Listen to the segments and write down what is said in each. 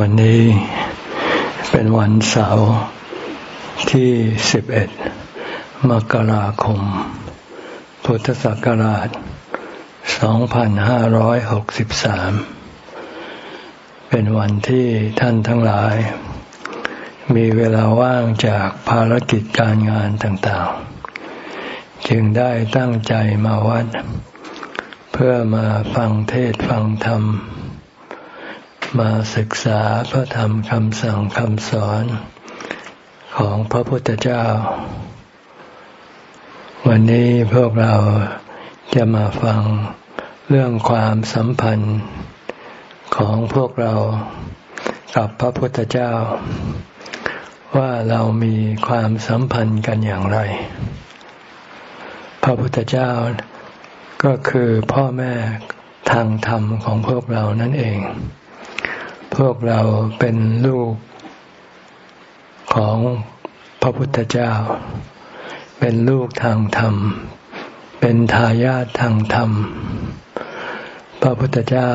วันนี้เป็นวันเสาร์ที่ 11 มกราคม พุทธศักราช 2563 เป็นวันที่ท่านทั้งหลาย มีเวลาว่างจากภารกิจการงานต่างๆ จึงได้ตั้งใจมาวัด เพื่อมาฟังเทศฟังธรรม มาศึกษาพระธรรมคำสั่งคำสอนของพระพุทธเจ้า วันนี้พวกเราจะมาฟังเรื่องความสัมพันธ์ของพวกเรากับพระพุทธเจ้า ว่าเรามีความสัมพันธ์กันอย่างไร พระพุทธเจ้าก็คือพ่อแม่ทางธรรมของพวกเรานั่นเอง พวกเราเป็นลูกของพระพุทธเจ้า เป็นลูกทางธรรม เป็นทายาททางธรรม พระพุทธเจ้า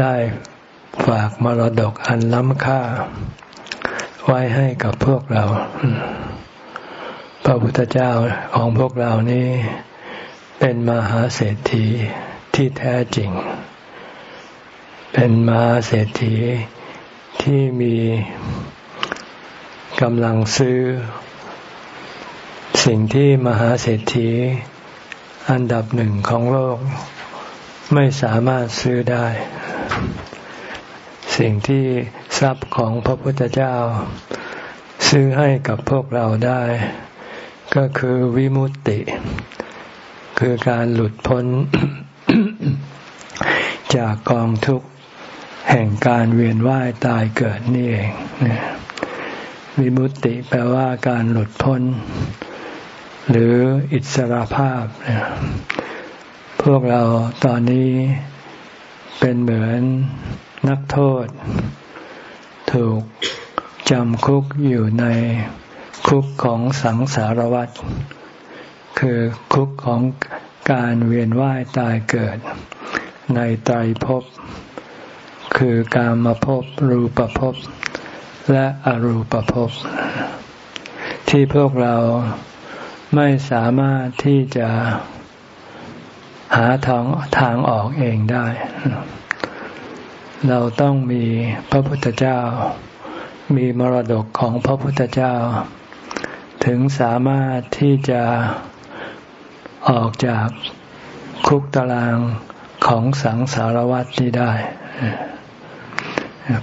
ได้ฝากมรดกอันล้ำค่า ไว้ให้กับพวกเรา พระพุทธเจ้าของพวกเรานี้ เป็นมหาเศรษฐีที่แท้จริง เป็นมาเศรษฐีที่มีกำลังซื้อ สิ่งที่มหาเศรษฐีอันดับหนึ่งของโลก ไม่สามารถซื้อได้ สิ่งที่ทรัพย์ของพระพุทธเจ้า ซื้อให้กับพวกเราได้ ก็คือวิมุตติ คือการหลุดพ้น จากกองทุกข์ แห่งการเวียนว่ายตายเกิดนี่เองวิมุตติแปลว่าการหลุดพ้น หรืออิสรภาพ พวกเราตอนนี้เป็นเหมือนนักโทษ ถูกจำคุกอยู่ในคุกของสังสารวัฏคือคุกของการเวียนว่ายตายเกิด ในไตรภพ คือการมาพบรูปภพและอรูปภพ ที่พวกเราไม่สามารถที่จะหาทางทางออกเองได้ เราต้องมีพระพุทธเจ้า มีมรดกของพระพุทธเจ้า ถึงสามารถที่จะออกจากคุกตารางของสังสารวัฏนี้ได้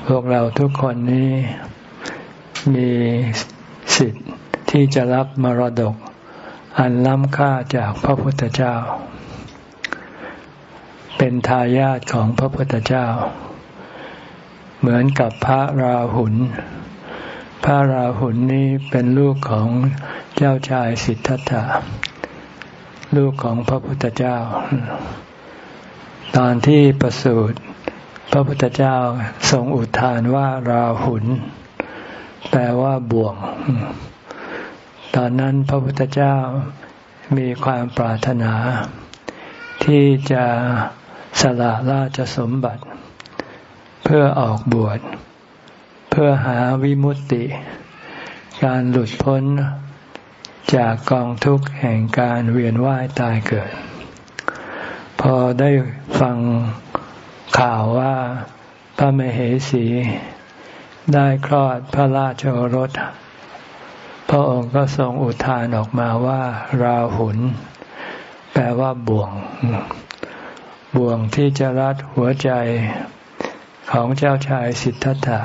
พวกเราทุกคนนี้มีสิทธิ์ที่จะรับมรดก อันล้ำค่าจากพระพุทธเจ้า เป็นทายาทของพระพุทธเจ้า เหมือนกับพระราหุล พระราหุลนี้เป็นลูกของเจ้าชายสิทธัตถะ ลูกของพระพุทธเจ้า ตอนที่ประสูติ พระพุทธเจ้าทรงอุทานว่าราหุลแปลว่าบ่วง ตอนนั้นพระพุทธเจ้ามีความปรารถนา ที่จะสละราชสมบัติ เพื่อออกบวช เพื่อหาวิมุตติ การหลุดพ้นจากกองทุกข์แห่งการเวียนว่ายตายเกิด พอได้ฟัง ข่าวว่าพระมเหสี ได้คลอดพระราชโอรส พระองค์ก็ทรงอุทานออกมาว่า ราหุลแปลว่าบ่วง บ่วงที่จะรัดหัวใจของเจ้าชายสิทธัตถะ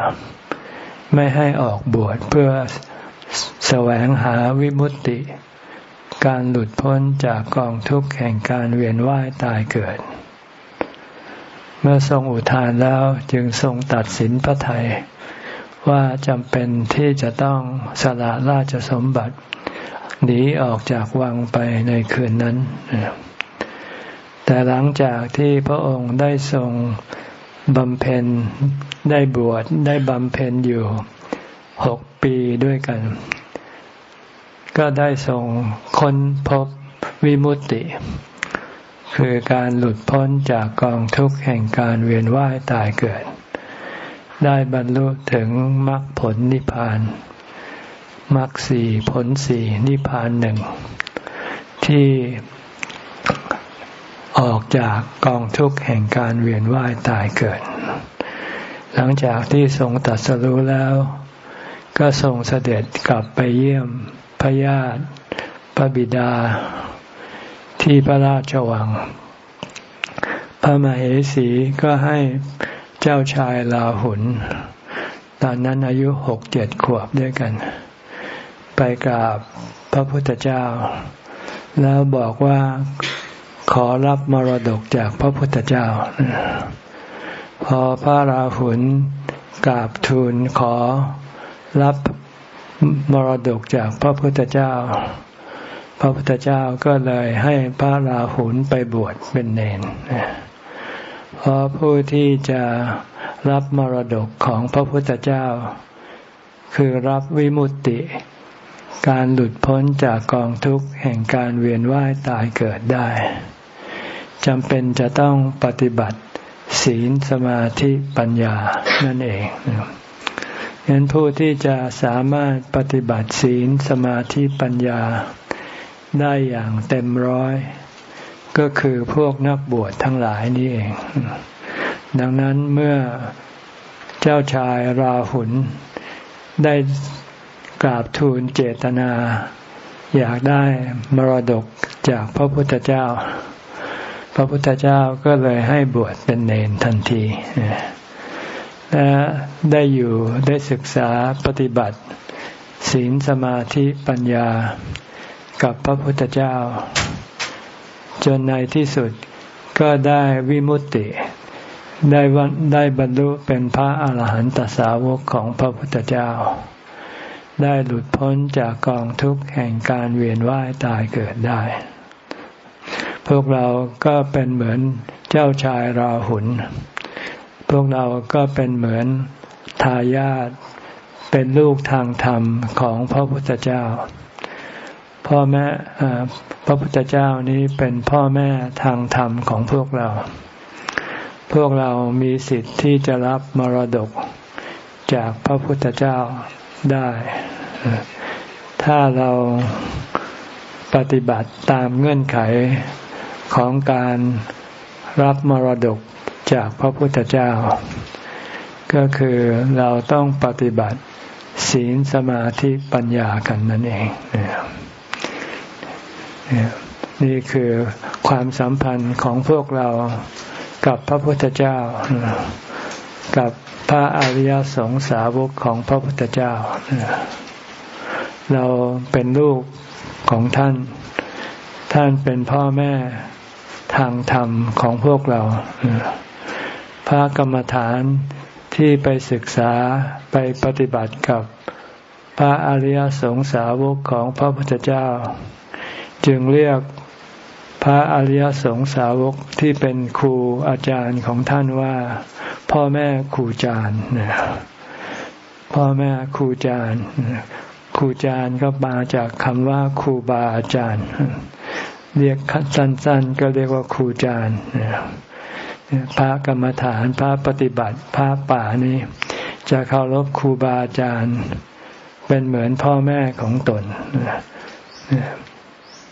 ไม่ให้ออกบวชเพื่อแสวงหาวิมุตติ การหลุดพ้นจากกองทุกข์แห่งการเวียนว่ายตายเกิด เมื่อทรงอุทานแล้วจึงทรงตัดสินพระไทยว่าจำเป็นที่จะต้องสละราชสมบัติหนีออกจากวังไปในคืนนั้น แต่หลังจากที่พระองค์ได้ทรงบำเพ็ญได้บวชได้บำเพ็ญอยู่หกปีด้วยกัน ก็ได้ทรงค้นพบวิมุตติ คือการหลุดพ้นจากกองทุกข์แห่งการเวียนว่ายตายเกิด ได้บรรลุถึงมรรคผลนิพพานมรรคสี่ผลสี่นิพพานหนึ่ง ที่ออกจากกองทุกข์แห่งการเวียนว่ายตายเกิด หลังจากที่ทรงตัดสรู้แล้ว ก็ทรงเสด็จกลับไปเยี่ยมพระญาติพระบิดา ที่พระราชวัง พระมเหสีก็ให้เจ้าชายลาหุน ตอนนั้นอายุหกเจ็ดขวบด้วยกัน ไปกราบพระพุทธเจ้า แล้วบอกว่าขอรับมรดกจากพระพุทธเจ้า พอพระราหุลกราบทูลขอรับมรดกจากพระพุทธเจ้า พระพุทธเจ้าก็เลยให้พระราหุลไปบวชเป็นเนนเพราะผู้ที่จะรับมรดกของพระพุทธเจ้า คือรับวิมุตติ การหลุดพ้นจากกองทุกข์แห่งการเวียนว่ายตายเกิดได้จำเป็นจะต้องปฏิบัติศีลสมาธิปัญญานั่นเองฉะนั้นผู้ที่จะสามารถปฏิบัติศีลสมาธิปัญญา ได้อย่างเต็มร้อย ก็คือพวกนักบวชทั้งหลายนี่เอง ดังนั้นเมื่อเจ้าชายราหุลได้กราบทูลเจตนา อยากได้มรดกจากพระพุทธเจ้า พระพุทธเจ้าก็เลยให้บวชเป็นเนนทันทีและได้อยู่ได้ศึกษาปฏิบัติ ศีลสมาธิปัญญา กับพระพุทธเจ้า จนในที่สุดก็ได้วิมุตติ ได้วันได้บรรลุเป็นพระอาหารหันตสาวกของพระพุทธเจ้า ได้หลุดพ้นจากกองทุกข์แห่งการเวียนว่ายตายเกิดได้ พวกเราก็เป็นเหมือนเจ้าชายราหุลพวกเราก็เป็นเหมือนทายาทเป็นลูกทางธรรมของพระพุทธเจ้า พ่อแม่พระพุทธเจ้านี้เป็นพ่อแม่ทางธรรมของพวกเรา พวกเรามีสิทธิ์ที่จะรับมรดกจากพระพุทธเจ้าได้ ถ้าเราปฏิบัติตามเงื่อนไขของการรับมรดกจากพระพุทธเจ้า ก็คือเราต้องปฏิบัติศีลสมาธิปัญญากันนั่นเองนี่คื นี่คือความสัมพันธ์ของพวกเรากับพระพุทธเจ้า กับพระอริยสงสาวกของพระพุทธเจ้า เราเป็นลูกของท่าน ท่านเป็นพ่อแม่ทางธรรมของพวกเรา พระกรรมฐานที่ไปศึกษาไปปฏิบัติกับพระอริยสงสาวกของพระพุทธเจ้า จึงเรียกพระอริยสงสาวกที่เป็นครูอาจารย์ของท่านว่า พ่อแม่ครูอาจารย์พ่อแม่ครูอาจารย์ครูอาจารย์ก็มาจากคำว่าครูบาอาจารย์ เรียกสั้นๆ ก็เรียกว่าครูอาจารย์พระกรรมฐานพระปฏิบัติพระป่านี้จะเคารพครูบาอาจารย์ เป็นเหมือนพ่อแม่ของตน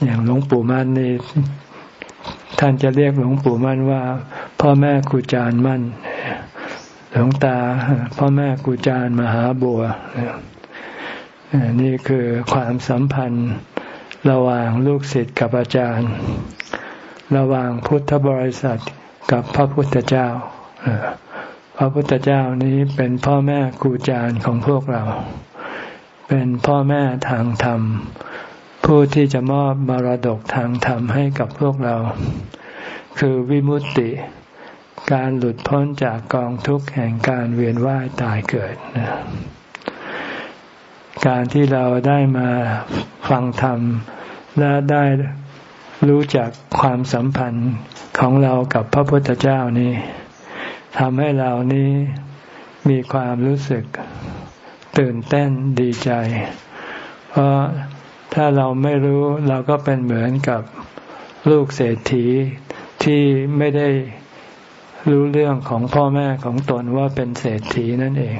อย่างหลวงปู่มั่นนี่ท่านจะเรียกหลวงปู่มั่นว่า พ่อแม่ครูจารย์มั่น หลวงตา พ่อแม่ครูจารย์มหาบัวนี่คือความสัมพันธ์ระหว่างลูกศิษย์กับอาจารย์ ระหว่างพุทธบริษัทกับพระพุทธเจ้าพระพุทธเจ้านี้เป็นพ่อแม่ครูอาจารย์ของพวกเรา เป็นพ่อแม่ทางธรรม ผู้ที่จะมอบมรดกทางธรรมให้กับพวกเรา คือวิมุตติ การหลุดพ้นจากกองทุกข์แห่งการเวียนว่ายตายเกิดการที่เราได้มาฟังธรรม และได้รู้จักความสัมพันธ์ของเรากับพระพุทธเจ้านี้ทำให้เรานี้มีความรู้สึกตื่นเต้นดีใจ เพราะ ถ้าเราไม่รู้เราก็เป็นเหมือนกับลูกเศรษฐีที่ไม่ได้รู้เรื่องของพ่อแม่ของตนว่าเป็นเศรษฐีนั่นเอง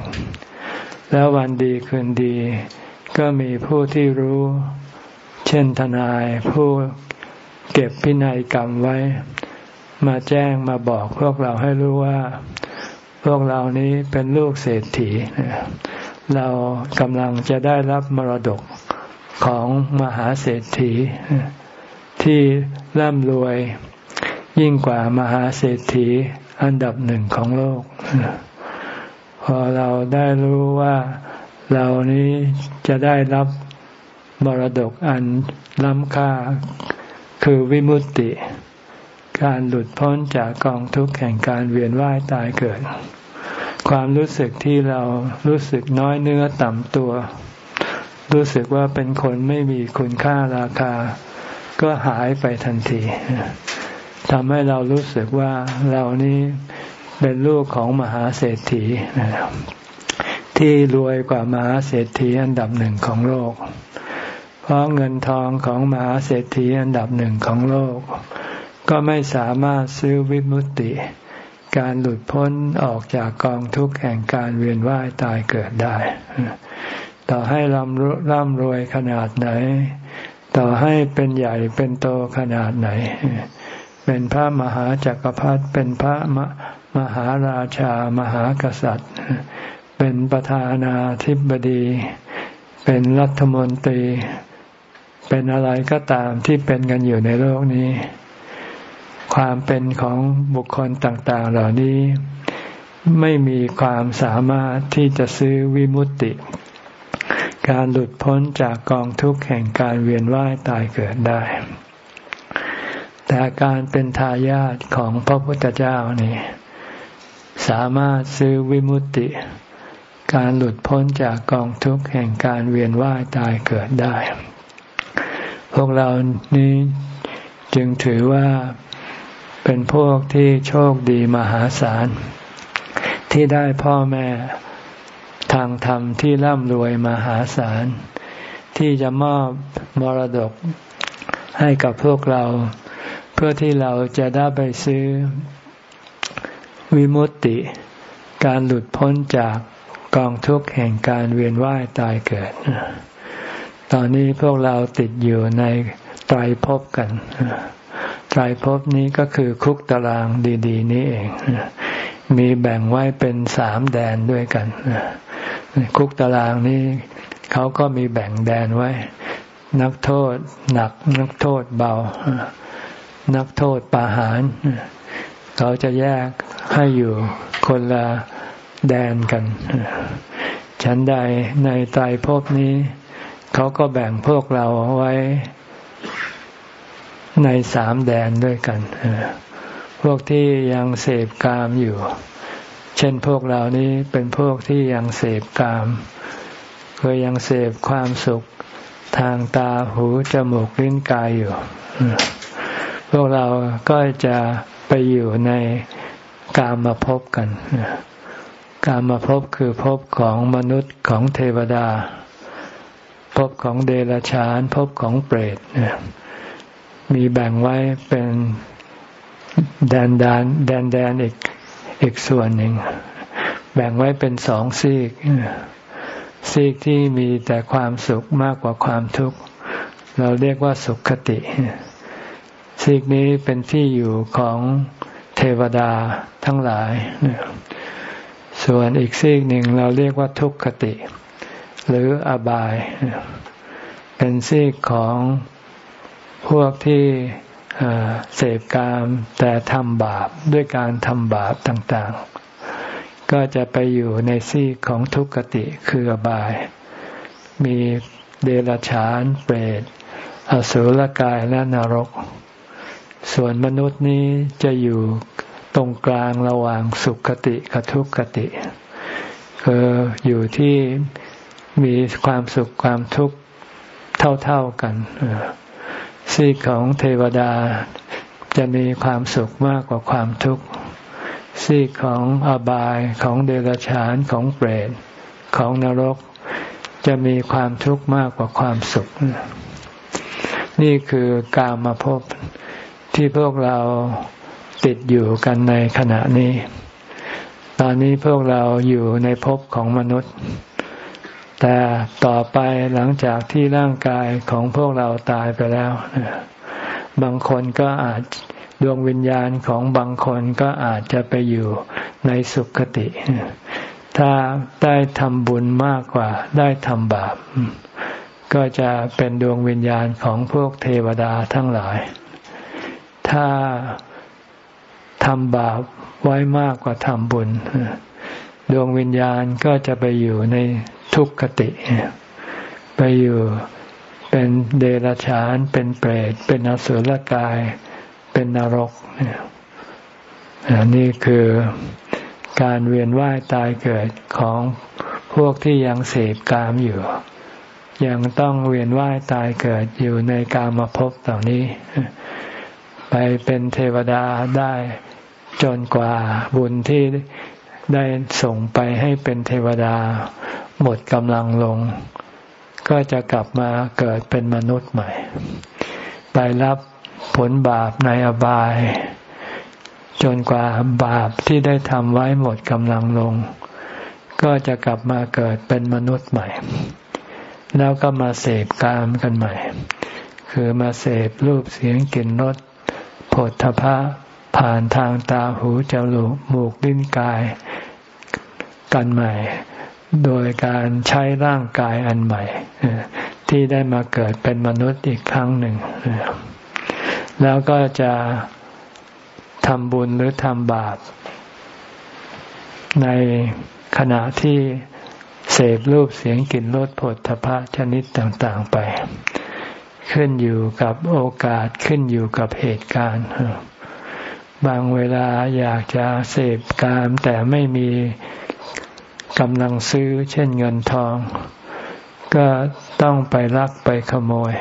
แล้ววันดีคืนดี ก็มีผู้ที่รู้ เช่นทนายผู้เก็บพินัยกรรมไว้ มาแจ้งมาบอกพวกเราให้รู้ว่า พวกเรานี้เป็นลูกเศรษฐีเรากำลังจะได้รับมรดก ของมหาเศรษฐี ที่ร่ำรวยยิ่งกว่ามหาเศรษฐีอันดับหนึ่งของโลก พอเราได้รู้ว่าเรานี้จะได้รับมรดกอันล้ำค่าคือวิมุตติ การหลุดพ้นจากกองทุกข์แห่งการเวียนว่ายตายเกิด ความรู้สึกที่เรารู้สึกน้อยเนื้อต่ำตัว รู้สึกว่าเป็นคนไม่มีคุณค่าราคา ก็หายไปทันทีทำให้เรารู้สึกว่าเรานี้เป็นลูกของมหาเศรษฐีที่รวยกว่ามหาเศรษฐีอันดับหนึ่งของโลก เพราะเงินทองของมหาเศรษฐีอันดับหนึ่งของโลก ก็ไม่สามารถซื้อวิมุตติ การหลุดพ้นออกจากกองทุกข์แห่งการเวียนว่ายตายเกิดได้ ต่อให้ร่ำร่ำรวยขนาดไหน ต่อให้เป็นใหญ่เป็นโตขนาดไหน เป็นพระมหาจักรพรรดิเป็นพระมมหาราชามหากษัตริย์ เป็นประธานาธิบดี เป็นรัฐมนตรี เป็นอะไรก็ตามที่เป็นกันอยู่ในโลกนี้ ความเป็นของบุคคลต่าง ๆ เหล่านี้ ไม่มีความสามารถที่จะซื้อวิมุตติ การหลุดพ้นจากกองทุกข์แห่งการเวียนว่ายตายเกิดได้ แต่การเป็นทายาทของพระพุทธเจ้านี่สามารถซื้อวิมุตติ การหลุดพ้นจากกองทุกข์แห่งการเวียนว่ายตายเกิดได้ พวกเรานี้จึงถือว่าเป็นพวกที่โชคดีมหาศาล ที่ได้พ่อแม่ ทางธรรมที่ร่ำรวยมหาศาล ที่จะมอบมรดกให้กับพวกเรา เพื่อที่เราจะได้ไปซื้อวิมุตติ การหลุดพ้นจากกองทุกข์แห่งการเวียนว่ายตายเกิด ตอนนี้พวกเราติดอยู่ในไตรภพกันไตรภพนี้ก็คือคุกตารางดี ๆ นี้เอง มีแบ่งไว้เป็นสามแดนด้วยกัน คุกตารางนี้เขาก็มีแบ่งแดนไว้ นักโทษหนักนักโทษเบา นักโทษปาหาร เขาจะแยกให้อยู่คนละแดนกัน ฉันใดในตายภพนี้ เขาก็แบ่งพวกเราไว้ในสามแดนด้วยกัน พวกที่ยังเสพกามอยู่ เช่นพวกเรานี้เป็นพวกที่ยังเสพกามเคยยังเสพความสุขทางตาหูจมูกลิ้นกายอยู่ พวกเราก็จะไปอยู่ในกามาพบกัน กามาพบคือพบของมนุษย์ของเทวดา พบของเดรัจฉาน พบของเปรตมีแบ่งไว้เป็นแดนดนแดนแดนอีก อีกส่วนหนึ่ง แบ่งไว้เป็นสองซีก ซีกที่มีแต่ความสุขมากกว่าความทุกข์ เราเรียกว่าสุขคติ ซีกนี้เป็นที่อยู่ของเทวดาทั้งหลาย ส่วนอีกซีกหนึ่งเราเรียกว่าทุกขติ หรืออบาย เป็นซีกของพวกที่ เสพกามแต่ทำบาปด้วยการทำบาปต่างๆ ก็จะไปอยู่ในซีกของทุกขติคืออบาย มีเดรัจฉานเปรตอสุรกายและนรก ส่วนมนุษย์นี้จะอยู่ตรงกลางระหว่างสุขติกับทุกขติคืออยู่ที่มีความสุขความทุกข์เท่าๆกัน ซีกของเทวดา จะมีความสุขมากกว่าความทุกข์ ซีกของอบายของเดรัจฉานของเปรตของนรก จะมีความทุกข์มากกว่าความสุข นี่คือกามาพบที่พวกเราติดอยู่กันในขณะนี้ ตอนนี้พวกเราอยู่ในภพของมนุษย์ แต่ต่อไปหลังจากที่ร่างกายของพวกเราตายไปแล้ว บางคนก็อาจดวงวิญญาณของบางคนก็อาจจะไปอยู่ในสุคติ ถ้าได้ทำบุญมากกว่าได้ทำบาป ก็จะเป็นดวงวิญญาณของพวกเทวดาทั้งหลาย ถ้าทำบาปไว้มากกว่าทำบุญ ดวงวิญญาณก็จะไปอยู่ใน ทุกขติ ไปอยู่เป็นเดรัจฉาน เป็นเปรต เป็นอสุรกาย เป็นนรกนี่คือการเวียนว่ายตายเกิดของพวกที่ยังเสพกามอยู่ ยังต้องเวียนว่ายตายเกิดอยู่ในกามภพเหล่านี้ ไปเป็นเทวดาได้จนกว่าบุญที่ได้ส่งไปให้เป็นเทวดา หมดกำลังลง ก็จะกลับมาเกิดเป็นมนุษย์ใหม่ไปรับผลบาปในอบาย จนกว่าบาปที่ได้ทำไว้หมดกำลังลง ก็จะกลับมาเกิดเป็นมนุษย์ใหม่ แล้วก็มาเสพกามกันใหม่ คือมาเสพรูปเสียงกลิ่นรสผลทพะผ่านทางตาหูจมูกมูกลิ้นกาย กันใหม่ โดยการใช้ร่างกายอันใหม่ ที่ได้มาเกิดเป็นมนุษย์อีกครั้งหนึ่ง แล้วก็จะทำบุญหรือทำบาป ในขณะที่เสพรูปเสียงกลิ่นรสผลทพะชนิดต่างๆไป ขึ้นอยู่กับโอกาสขึ้นอยู่กับเหตุการณ์บางเวลาอยากจะเสพกามแต่ไม่มี กำลังซื้อ เช่นเงินทอง ก็ต้องไปลักไปขโมย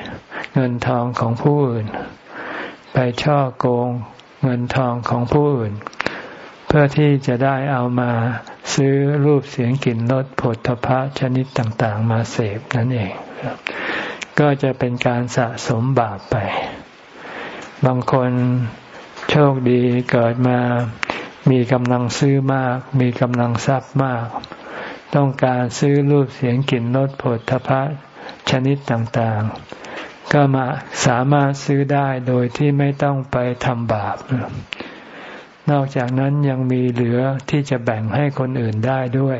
เงินทองของผู้อื่น ไปช่อโกงเงินทองของผู้อื่น เพื่อที่จะได้เอามาซื้อรูปเสียงกลิ่นรสผลทพะชนิดต่างๆ มาเสพนั่นเอง ก็จะเป็นการสะสมบาปไป บางคนโชคดีเกิดมามีกำลังซื้อมาก มีกำลังทรัพย์มาก ต้องการซื้อรูปเสียงกลิ่นรสผลทพะชนิดต่างๆ ก็มาสามารถซื้อได้โดยที่ไม่ต้องไปทำบาป นอกจากนั้นยังมีเหลือที่จะแบ่งให้คนอื่นได้ด้วย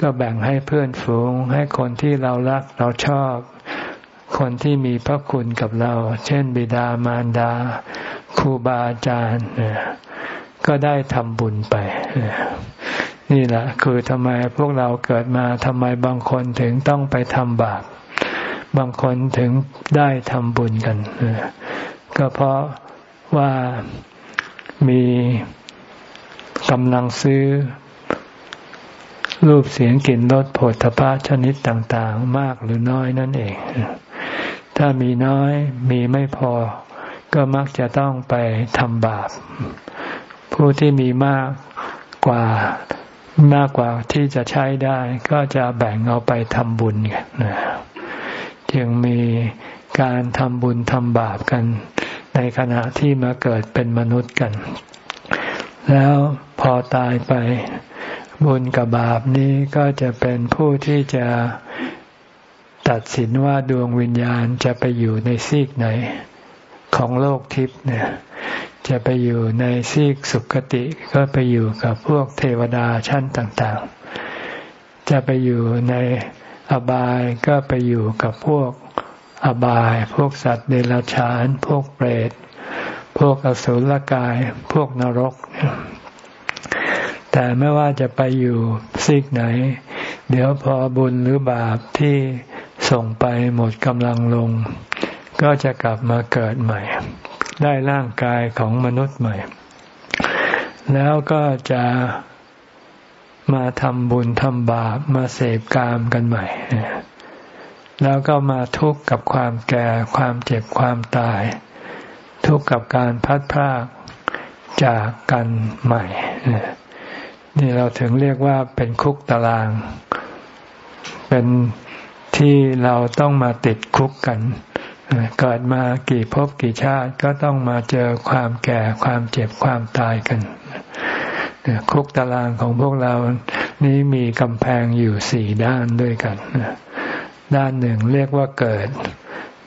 ก็แบ่งให้เพื่อนฝูง ให้คนที่เรารักเราชอบ คนที่มีพระคุณกับเรา เช่น บิดามารดาครูบาอาจารย์ก็ได้ทำบุญไป นี่แหละคือทำไมพวกเราเกิดมาทำไมบางคนถึงต้องไปทำบาปบางคนถึงได้ทำบุญกัน ก็เพราะว่ามีกำลังซื้อ รูปเสียงกลิ่นรสโผฏฐะชนิดต่างๆ มากหรือน้อยนั่นเอง ถ้ามีน้อยมีไม่พอ ก็มักจะต้องไปทำบาป ผู้ที่มีมากกว่า มากกว่าที่จะใช้ได้ ก็จะแบ่งเอาไปทำบุญกันนะจึงมีการทำบุญทำบาปกัน ในขณะที่มาเกิดเป็นมนุษย์กัน แล้วพอตายไปบุญกับบาปนี้ก็จะเป็นผู้ที่จะตัดสินว่าดวงวิญญาณจะไปอยู่ในซีกไหน ของโลกทิพย์เนี่ยจะไปอยู่ในซีกสุคติก็ไปอยู่กับพวกเทวดาชั้นต่างๆ จะไปอยู่ในอบายก็ไปอยู่กับพวกอบาย พวกสัตว์เดรัจฉาน พวกเปรต พวกอสุรกาย พวกนรก แต่ไม่ว่าจะไปอยู่ซีกไหน เดี๋ยวพอบุญหรือบาปที่ส่งไปหมดกำลังลง ก็จะกลับมาเกิดใหม่ ได้ร่างกายของมนุษย์ใหม่ แล้วก็จะมาทำบุญทำบาปมาเสพกามกันใหม่ แล้วก็มาทุกข์กับความแก่ความเจ็บความตาย ทุกข์กับการพัดพรากจากกันใหม่ นี่เราถึงเรียกว่าเป็นคุกตาราง เป็นที่เราต้องมาติดคุกกัน เกิดมากี่ภพกี่ชาติก็ต้องมาเจอความแก่ความเจ็บความตายกัน คุกตารางของพวกเรานี้มีกำแพงอยู่สี่ด้านด้วยกัน ด้านหนึ่งเรียกว่าเกิด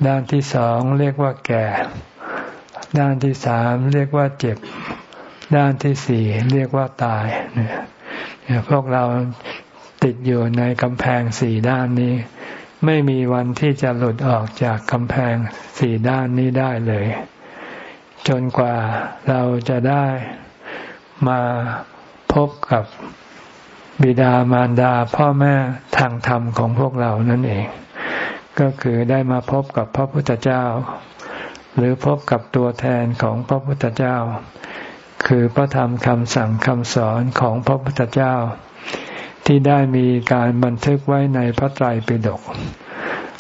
ด้านที่สองเรียกว่าแก่ ด้านที่สามเรียกว่าเจ็บ ด้านที่สี่เรียกว่าตายเนี่ยพวกเราติดอยู่ในกำแพงสี่ด้านนี้ ไม่มีวันที่จะหลุดออกจากกำแพงสี่ด้านนี้ได้เลย จนกว่าเราจะได้มาพบกับบิดามารดาพ่อแม่ทางธรรมของพวกเรานั่นเอง ก็คือได้มาพบกับพระพุทธเจ้า หรือพบกับตัวแทนของพระพุทธเจ้า คือพระธรรมคำสั่งคำสอนของพระพุทธเจ้า ที่ได้มีการบันทึกไว้ในพระไตรปิฎก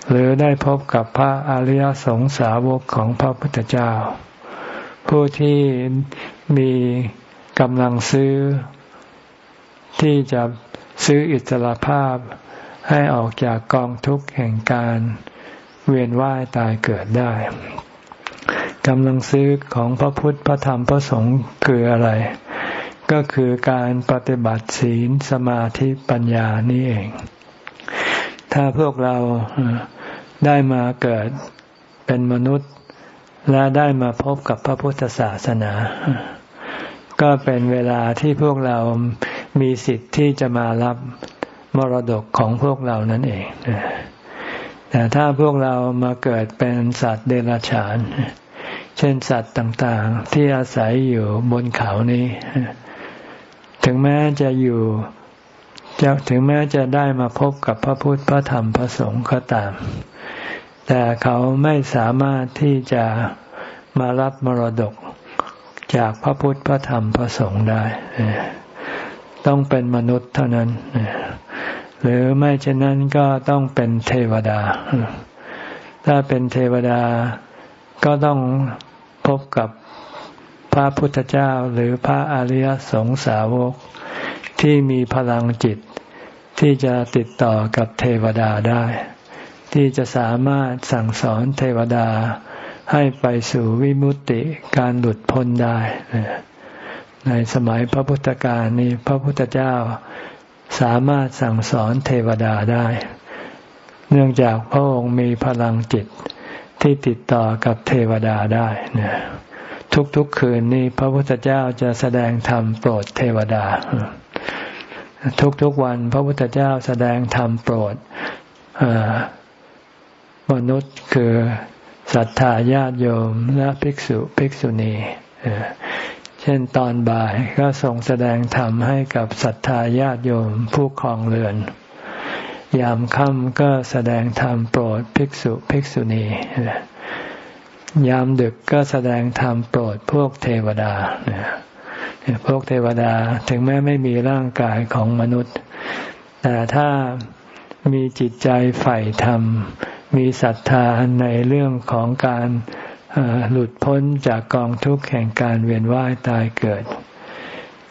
หรือได้พบกับพระอริยสงสาวกของพระพุทธเจ้า ผู้ที่มีกำลังซื้อ ที่จะซื้ออิสรภาพให้ออกจากกองทุกข์แห่งการเวียนว่ายตายเกิดได้กำลังซื้อของพระพุทธพระธรรมพระสงฆ์คืออะไร ก็คือการปฏิบัติศีลสมาธิปัญญานี่เอง ถ้าพวกเราได้มาเกิดเป็นมนุษย์ และได้มาพบกับพระพุทธศาสนา ก็เป็นเวลาที่พวกเรามีสิทธิ์ที่จะมารับมรดกของพวกเรานั่นเอง แต่ถ้าพวกเรามาเกิดเป็นสัตว์เดรัจฉาน เช่นสัตว์ต่างๆ ที่อาศัยอยู่บนเขานี้ ถึงแม้จะอยู่จะถึงแม้จะได้มาพบกับพระพุทธพระธรรมพระสงฆ์ก็ตาม แต่เขาไม่สามารถที่จะมารับมรดกจากพระพุทธพระธรรมพระสงฆ์ได้ ต้องเป็นมนุษย์เท่านั้น หรือไม่เช่นนั้นก็ต้องเป็นเทวดา ถ้าเป็นเทวดาก็ต้องพบกับ พระพุทธเจ้าหรือพระอริยสงสาวก ที่มีพลังจิต ที่จะติดต่อกับเทวดาได้ ที่จะสามารถสั่งสอนเทวดาให้ไปสู่วิมุตติการหลุดพ้นได้ ในสมัยพระพุทธกาลนี้พระพุทธเจ้าสามารถสั่งสอนเทวดาได้ เนื่องจากพระองค์มีพลังจิตที่ติดต่อกับเทวดาได้เนี่ย ทุกๆคืนนี้พระพุทธเจ้าจะแสดงธรรมโปรดเทวดา ทุกๆวันพระพุทธเจ้าแสดงธรรมโปรดมนุษย์คือศรัทธาญาติโยมและภิกษุภิกษุณีเช่นตอนบ่ายก็ส่งแสดงธรรมให้กับศรัทธาญาติโยมผู้คลองเรือน ยามค่ำก็แสดงธรรมโปรดภิกษุภิกษุณี ยามดึกก็แสดงธรรมโปรดพวกเทวดาพวกเทวดาถึงแม้ไม่มีร่างกายของมนุษย์ แต่ถ้ามีจิตใจใฝ่ธรรม มีศรัทธาในเรื่องของการหลุดพ้นจากกองทุกข์แห่งการเวียนว่ายตายเกิด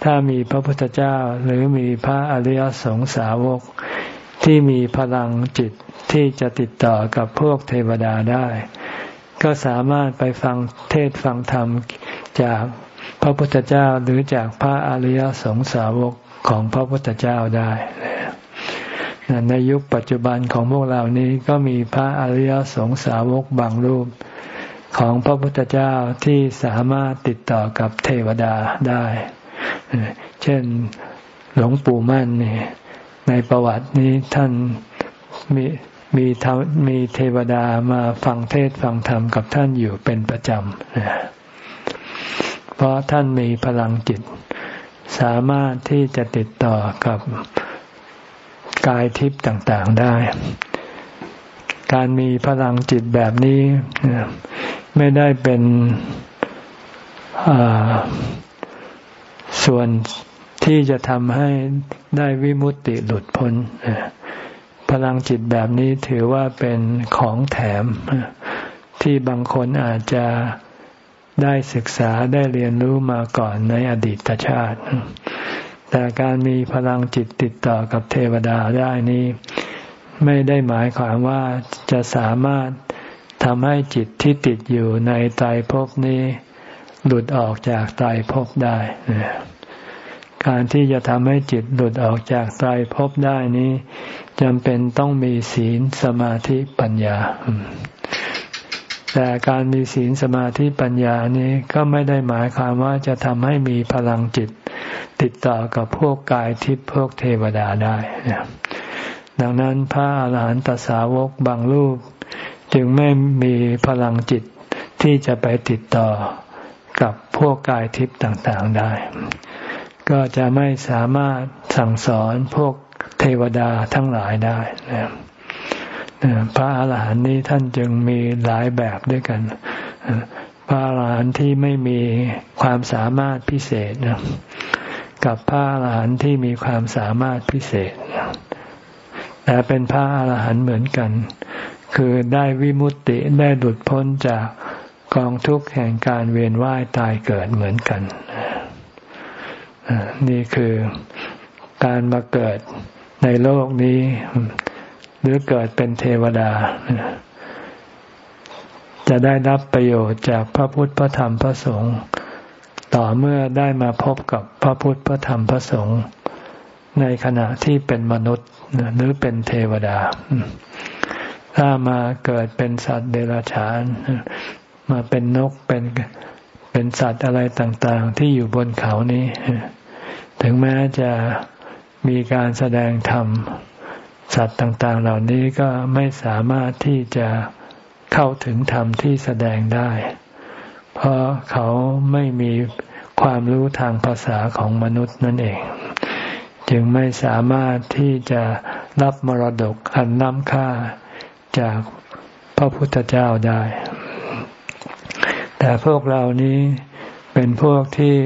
ถ้ามีพระพุทธเจ้าหรือมีพระอริยสงสาวกที่มีพลังจิตที่จะติดต่อกับพวกเทวดาได้ ก็สามารถไปฟังเทศฟังธรรมจากพระพุทธเจ้าหรือจากพระอริยสงสาวกของพระพุทธเจ้าได้ในยุคปัจจุบันของพวกเรานี้ก็มีพระอริยสงสาวกบางรูป ของพระพุทธเจ้าที่สามารถติดต่อกับเทวดาได้ เช่นหลวงปู่มั่นนี่ในประวัตินี้ท่านมี มีมีเทวดามาฟังเทศฟังธรรมกับท่านอยู่เป็นประจำเพราะท่านมีพลังจิต สามารถที่จะติดต่อกับกายทิพย์ต่างๆได้ การมีพลังจิตแบบนี้ไม่ได้เป็นส่วนที่จะทำให้ได้วิมุตติหลุดพ้น พลังจิตแบบนี้ถือว่าเป็นของแถม ที่บางคนอาจจะได้ศึกษาได้เรียนรู้มาก่อนในอดีตชาติ แต่การมีพลังจิตติดต่อกับเทวดาได้นี้ ไม่ได้หมายความว่าจะสามารถทำให้จิตที่ติดอยู่ในไตรภพนี้ หลุดออกจากไตรภพได้ การที่จะทำให้จิตหลุดออกจากไตรภพได้นี้จำเป็นต้องมีศีลสมาธิปัญญา แต่การมีศีลสมาธิปัญญานี้ก็ไม่ได้หมายความว่าจะทำให้มีพลังจิต ติดต่อกับพวกกายทิพย์พวกเทวดาได้ดังนั้นพระอาหารหันตสาวกบางรูป จึงไม่มีพลังจิตที่จะไปติดต่อกับพวกกายทิพย์ต่างๆได้ ก็จะไม่สามารถสั่งสอนพวกเทวดาทั้งหลายได้นะพระอาหารหันต์นี้ท่านจึงมีหลายแบบด้วยกัน พระอาหารหันต์ที่ไม่มีความสามารถพิเศษนะกับพระอาหารหันต์ที่มีความสามารถพิเศษ แต่เป็นพระอาหารหันต์เหมือนกัน คือได้วิมุตติได้หลุดพ้นจากกองทุกข์แห่งการเวียนว่ายตายเกิดเหมือนกัน นี่คือการมาเกิดในโลกนี้ หรือเกิดเป็นเทวดา จะได้รับประโยชน์จากพระพุทธพระธรรมพระสงฆ์ต่อเมื่อได้มาพบกับพระพุทธพระธรรมพระสงฆ์ในขณะที่เป็นมนุษย์หรือเป็นเทวดา ถ้ามาเกิดเป็นสัตว์เดรัจฉาน มาเป็นนกเป็นเป็นสัตว์อะไรต่าง ๆ ที่อยู่บนเขานี้ ถึงแม้จะมีการแสดงธรรม สัตว์ต่าง ๆ เหล่านี้ก็ไม่สามารถที่จะเข้าถึงธรรมที่แสดงได้ เพราะเขาไม่มีความรู้ทางภาษาของมนุษย์นั่นเอง จึงไม่สามารถที่จะรับมรดกอันล้ำค่าจากพระพุทธเจ้าได้ แต่พวกเรานี้เป็นพวกที่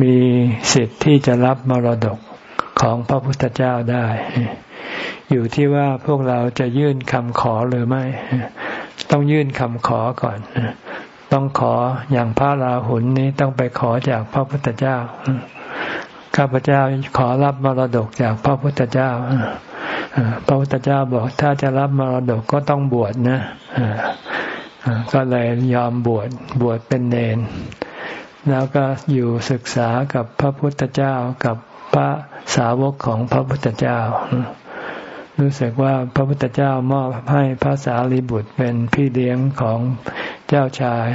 มีสิทธิ์ที่จะรับมรดกของพระพุทธเจ้าได้ อยู่ที่ว่าพวกเราจะยื่นคำขอหรือไม่ ต้องยื่นคำขอก่อน ต้องขออย่างพระราหุลนี้ต้องไปขอจากพระพุทธเจ้าข้าพเจ้าขอรับมรดกจากพระพุทธเจ้าพระพุทธเจ้าบอกถ้าจะรับมรดกก็ต้องบวชนะก็เลยยอมบวชบวชเป็นเนน แล้วก็อยู่ศึกษากับพระพุทธเจ้ากับพระสาวกของพระพุทธเจ้า รู้สึกว่าพระพุทธเจ้ามอบให้พระสารีบุตรเป็นพี่เลี้ยงของเจ้าชาย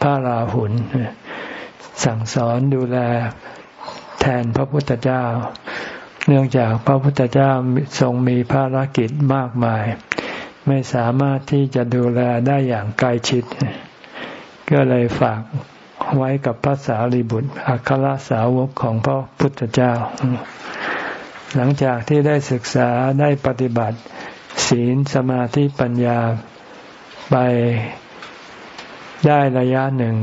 พระราหุลสั่งสอนดูแลแทนพระพุทธเจ้า เนื่องจากพระพุทธเจ้าทรงมีภารกิจมากมาย ไม่สามารถที่จะดูแลได้อย่างใกล้ชิด ก็เลยฝาก ไว้กับพระสารีบุตรอัครสาวกของพระพุทธเจ้า หลังจากที่ได้ศึกษาได้ปฏิบัติ ศีลสมาธิปัญญาไปได้ระยะหนึ่ง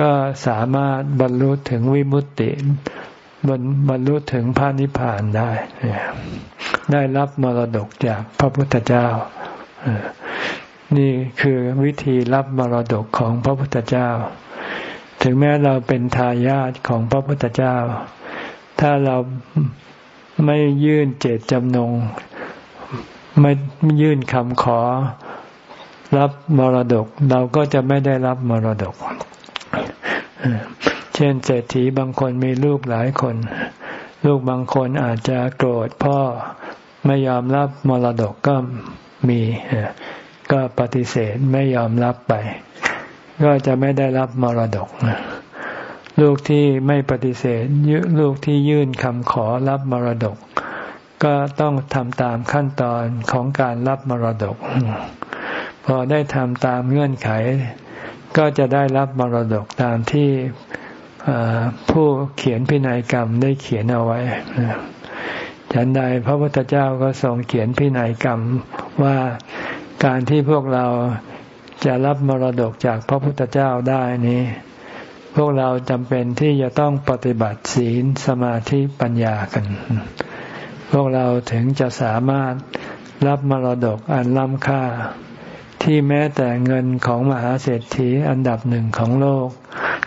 ก็สามารถบรรลุถึงวิมุตติบรรบรรลุถึงพระนิพพานได้ ได้รับมรดกจากพระพุทธเจ้า นี่คือวิธีรับมรดกของพระพุทธเจ้า ถึงแม้เราเป็นทายาทของพระพุทธเจ้า ถ้าเราไม่ยื่นเจตจำนง ไม่ยื่นคำขอรับมรดก เราก็จะไม่ได้รับมรดก เช่นเศรษฐีบางคนมีลูกหลายคน ลูกบางคนอาจจะโกรธพ่อไม่ยอมรับมรดกก็มี ก็ปฏิเสธไม่ยอมรับไป ก็จะไม่ได้รับมรดกลูกที่ไม่ปฏิเสธลูกที่ยื่นคำขอรับมรดก ก็ต้องทำตามขั้นตอนของการรับมรดก พอได้ทำตามเงื่อนไข ก็จะได้รับมรดกตามที่ผู้เขียนพินัยกรรมได้เขียนเอาไว้ฉันใดพระพุทธเจ้าก็ทรงเขียนพินัยกรรมว่า การที่พวกเราจะรับมรดกจากพระพุทธเจ้าได้นี้ พวกเราจำเป็นที่จะต้องปฏิบัติศีลสมาธิปัญญากัน พวกเราถึงจะสามารถรับมรดกอันล้ำค่า ที่แม้แต่เงินของมหาเศรษฐีอันดับหนึ่งของโลก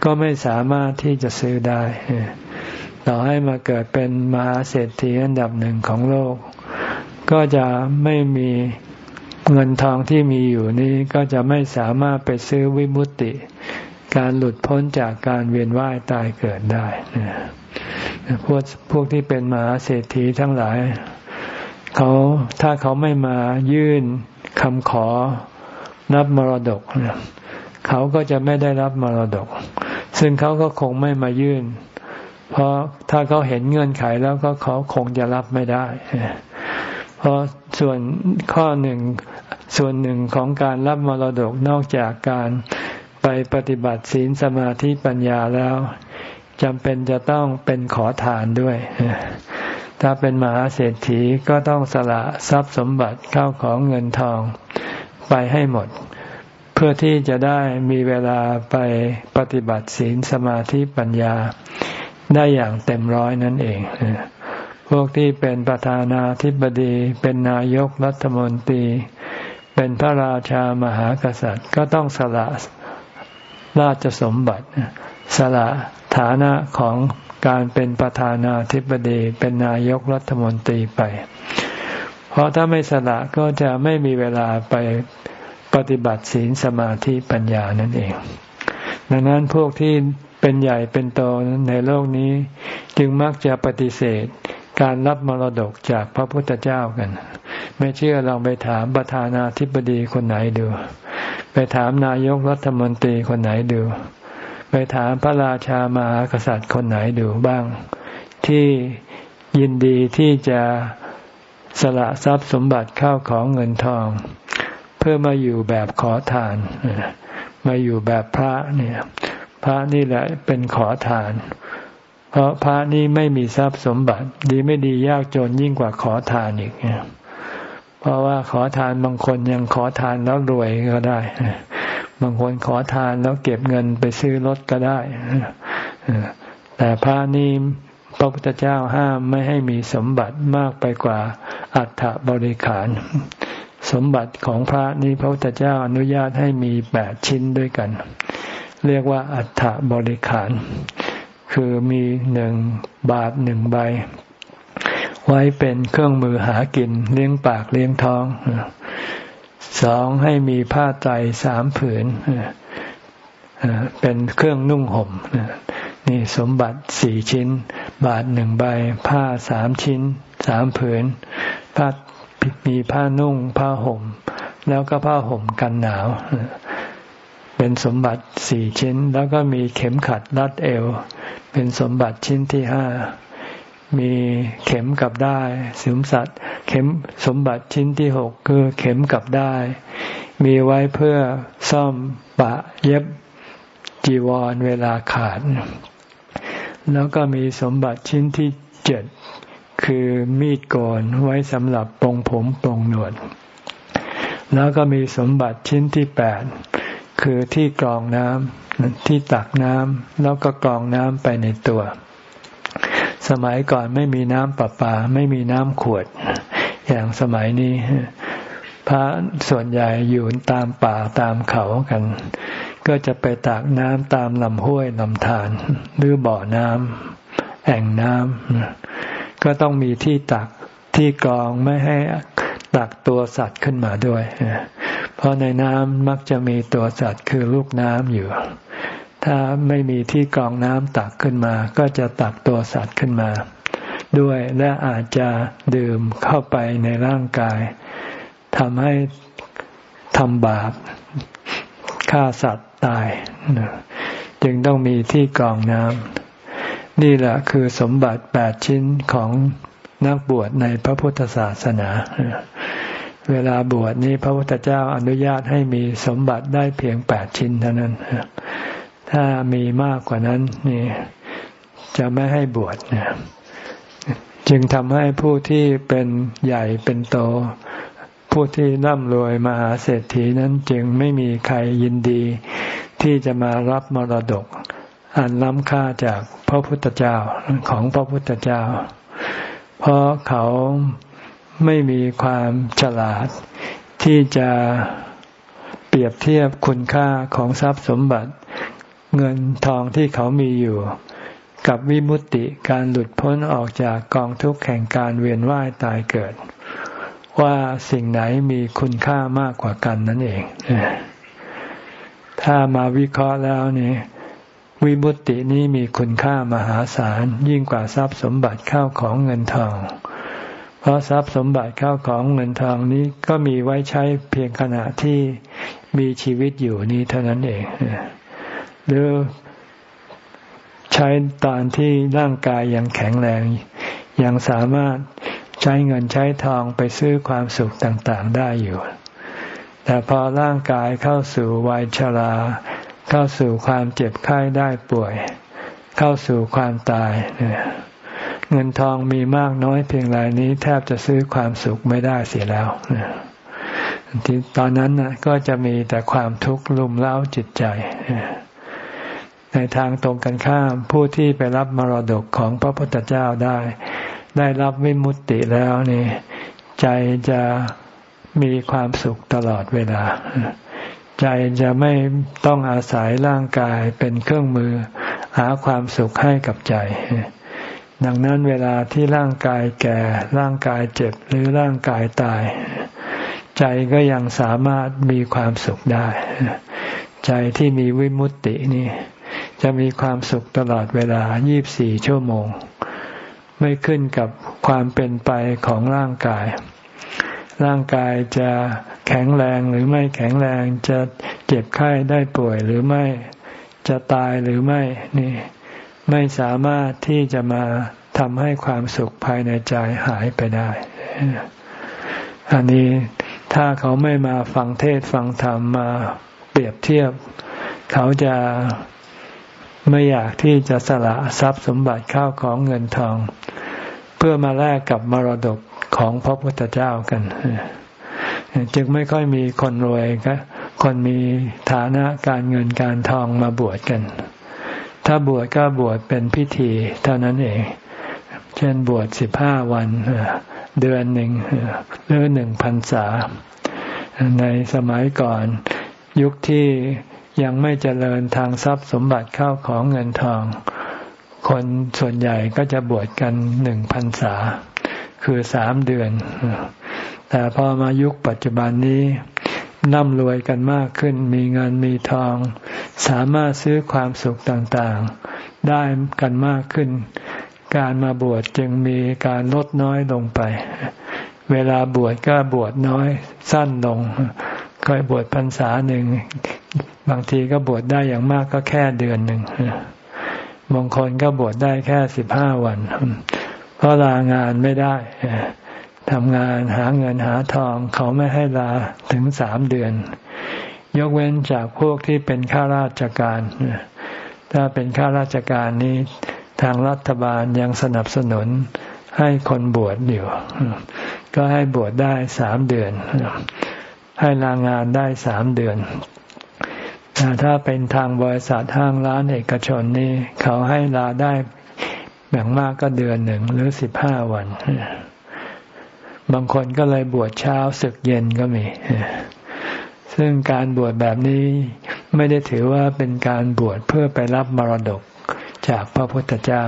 ก็ไม่สามารถที่จะซื้อได้ ต่อให้มาเกิดเป็นมหาเศรษฐีอันดับหนึ่งของโลก ก็จะไม่มี เงินทองที่มีอยู่นี้ก็จะไม่สามารถไปซื้อวิมุตติ การหลุดพ้นจากการเวียนว่ายตายเกิดได้พวกพวกที่เป็นมหาเศรษฐีทั้งหลายเขาถ้าเขาไม่มายื่นคำขอรับมรดก เขาก็จะไม่ได้รับมรดก ซึ่งเขาก็คงไม่มายื่น เพราะถ้าเขาเห็นเงื่อนไขแล้วก็เขาคงจะรับไม่ได้ เพราะส่วนข้อหนึ่งส่วนหนึ่งของการรับมรดกนอกจากการไปปฏิบัติศีลสมาธิปัญญาแล้วจำเป็นจะต้องเป็นขอทานด้วย ถ้าเป็นมหาเศรษฐีก็ต้องสละทรัพย์สมบัติเข้าของเงินทองไปให้หมด เพื่อที่จะได้มีเวลาไปปฏิบัติศีลสมาธิปัญญาได้อย่างเต็มร้อยนั่นเอง พวกที่เป็นประธานาธิบดี เป็นนายกรัฐมนตรี เป็นพระราชามหากษัตริย์ ก็ต้องสละราชสมบัติ สละฐานะของการเป็นประธานาธิบดี เป็นนายกรัฐมนตรีไป เพราะถ้าไม่สละก็จะไม่มีเวลาไปปฏิบัติศีลสมาธิปัญญานั่นเอง ดังนั้นพวกที่เป็นใหญ่เป็นโตในโลกนี้ จึงมักจะปฏิเสธ การรับมรดกจากพระพุทธเจ้ากัน ไม่เชื่อลองไปถามประธานาธิบดีคนไหนดู ไปถามนายกรัฐมนตรีคนไหนดู ไปถามพระราชามหากษัตริย์คนไหนดูบ้าง ที่ยินดีที่จะสละทรัพย์สมบัติเข้าของเงินทอง เพื่อมาอยู่แบบขอทาน มาอยู่แบบพระเนี่ย พระนี่แหละเป็นขอทาน เพราะพระนี่ไม่มีทรัพย์สมบัติ ดีไม่ดียากจนยิ่งกว่าขอทานอีกเพราะว่าขอทานบางคนยังขอทานแล้วรวยก็ได้ บางคนขอทานแล้วเก็บเงินไปซื้อรถก็ได้ แต่พระนี่พระพุทธเจ้าห้ามไม่ให้มีสมบัติมากไปกว่าอัฐบริขาร สมบัติของพระนี้พระพุทธเจ้าอนุญาตให้มีแปดชิ้นด้วยกัน เรียกว่าอัฐบริขาร คือมีหนึ่งบาทหนึ่งใบ ไว้เป็นเครื่องมือหากินเลี้ยงปากเลี้ยงท้องสองให้มีผ้าไตรสามผืนเป็นเครื่องนุ่งห่มนี่สมบัติสี่ชิ้น บาทหนึ่งใบ ผ้าสามชิ้นสามผืนผ้ามีผ้านุ่งผ้าห่ม แล้วก็ผ้าห่มกันหนาว เป็นสมบัติสี่ชิ้น แล้วก็มีเข็มขัดรัดเอว เป็นสมบัติชิ้นที่ห้ามีเข็มกับได้สมสัตว์เข็มสมบัติชิ้นที่หกคือเข็มกับได้ มีไว้เพื่อซ่อมปะเย็บจีวรเวลาขาด แล้วก็มีสมบัติชิ้นที่เจ็ดคือมีดโกนไว้สำหรับปรงผมปรงหนวด แล้วก็มีสมบัติชิ้นที่แปด คือที่กรองน้ำที่ตักน้ำแล้วก็กรองน้ำไปในตัว สมัยก่อนไม่มีน้ำประปา ไม่มีน้ำขวด อย่างสมัยนี้ พระส่วนใหญ่อยู่ตามป่าตามเขากัน ก็จะไปตักน้ำตามลำห้วยลำธารหรือบ่อน้ำแอ่งน้ำก็ต้องมีที่ตักที่กรองไม่ให้ ตักตัวสัตว์ขึ้นมาด้วย เพราะในน้ำมักจะมีตัวสัตว์คือลูกน้ำอยู่ ถ้าไม่มีที่กรองน้ำตักขึ้นมา ก็จะตักตัวสัตว์ขึ้นมา ด้วยและอาจจะดื่มเข้าไปในร่างกายทำให้ทำบาปฆ่าสัตว์ตาย จึงต้องมีที่กรองน้ำนี่แหละคือสมบัติแปดชิ้นของ นักบวชในพระพุทธศาสนา เวลาบวชนี้พระพุทธเจ้าอนุญาตให้มีสมบัติได้เพียงแปดชิ้นเท่านั้น ถ้ามีมากกว่านั้นนี่จะไม่ให้บวชนจึงทำให้ผู้ที่เป็นใหญ่เป็นโต ผู้ที่ร่ำรวยมหาเศรษฐีนั้นจึงไม่มีใครยินดีที่จะมารับมรดก อันล้ำค่าจากพระพุทธเจ้าของพระพุทธเจ้า เพราะเขาไม่มีความฉลาดที่จะเปรียบเทียบคุณค่าของทรัพย์สมบัติ เงินทองที่เขามีอยู่ กับวิมุตติการหลุดพ้นออกจากกองทุกข์แห่งการเวียนว่ายตายเกิด ว่าสิ่งไหนมีคุณค่ามากกว่ากันนั่นเอง ถ้ามาวิเคราะห์แล้วนี่ วิมุตตินี้มีคุณค่ามหาศาลยิ่งกว่าทรัพย์สมบัติเข้าของเงินทอง เพราะทรัพย์สมบัติเข้าของเงินทองนี้ก็มีไว้ใช้เพียงขณะที่มีชีวิตอยู่นี้เท่านั้นเอง หรือใช้ตอนที่ร่างกายยังแข็งแรง ยังสามารถใช้เงินใช้ทองไปซื้อความสุขต่างๆได้อยู่ แต่พอร่างกายเข้าสู่วัยชรา เข้าสู่ความเจ็บไข้ได้ป่วย เข้าสู่ความตาย เงินทองมีมากน้อยเพียงไรนี้แทบจะซื้อความสุขไม่ได้เสียแล้วที่ตอนนั้นก็จะมีแต่ความทุกข์ลุมเล้าจิตใจ ในทางตรงกันข้ามผู้ที่ไปรับมรดกของพระพุทธเจ้าได้ ได้รับวิมุตติแล้วนี่ ใจจะมีความสุขตลอดเวลา ใจจะไม่ต้องอาศัยร่างกายเป็นเครื่องมือ หาความสุขให้กับใจ ดังนั้นเวลาที่ร่างกายแก่ร่างกายเจ็บหรือร่างกายตาย ใจก็ยังสามารถมีความสุขได้ ใจที่มีวิมุตตินี่ จะมีความสุขตลอดเวลา 24 ชั่วโมง ไม่ขึ้นกับความเป็นไปของร่างกาย ร่างกายจะแข็งแรงหรือไม่แข็งแรงจะเจ็บไข้ได้ป่วยหรือไม่จะตายหรือไม่นี่ ไม่สามารถที่จะมาทำให้ความสุขภายในใจหายไปได้ อันนี้ถ้าเขาไม่มาฟังเทศฟังธรรมมาเปรียบเทียบ เขาจะไม่อยากที่จะสละทรัพย์สมบัติข้าวของเงินทอง เพื่อมาแลกกับมรดก ของพระพุทธเจ้ากัน จึงไม่ค่อยมีคนรวยก็คนมีฐานะการเงินการทองมาบวชกัน ถ้าบวชก็บวชเป็นพิธีเท่านั้นเอง เช่นบวชสิบห้าวัน เดือนหนึ่งหรือหนึ่งพันษา ในสมัยก่อนยุคที่ยังไม่เจริญทางทรัพย์สมบัติเข้าของเงินทอง คนส่วนใหญ่ก็จะบวชกันหนึ่งพันษา คือสามเดือน แต่พอมายุคปัจจุบันนี้น่ำรวยกันมากขึ้น มีเงินมีทอง สามารถซื้อความสุขต่างๆ ได้กันมากขึ้น การมาบวชจึงมีการลดน้อยลงไป เวลาบวชก็บวชน้อยสั้นลงเคยบวชพรรษาหนึ่ง บางทีก็บวชได้อย่างมากก็แค่เดือนหนึ่งบางคนก็บวชได้แค่สิบห้าวัน เพราะลางานไม่ได้ทำงานหาเงินหาทองเขาไม่ให้ลาถึงสามเดือน ยกเว้นจากพวกที่เป็นข้าราชการ ถ้าเป็นข้าราชการนี้ ทางรัฐบาลยังสนับสนุนให้คนบวชอยู่ ก็ให้บวชได้สามเดือน ให้ลางานได้สามเดือนถ้าเป็นทางบริษัทห้างร้านเอกชนนี่เขาให้ลาได้ แบ่งมากก็เดือนหนึ่งหรือสิบห้าวัน บางคนก็เลยบวชเช้าศึกเย็นก็มี ซึ่งการบวชแบบนี้ไม่ได้ถือว่าเป็นการบวชเพื่อไปรับมรดกจากพระพุทธเจ้า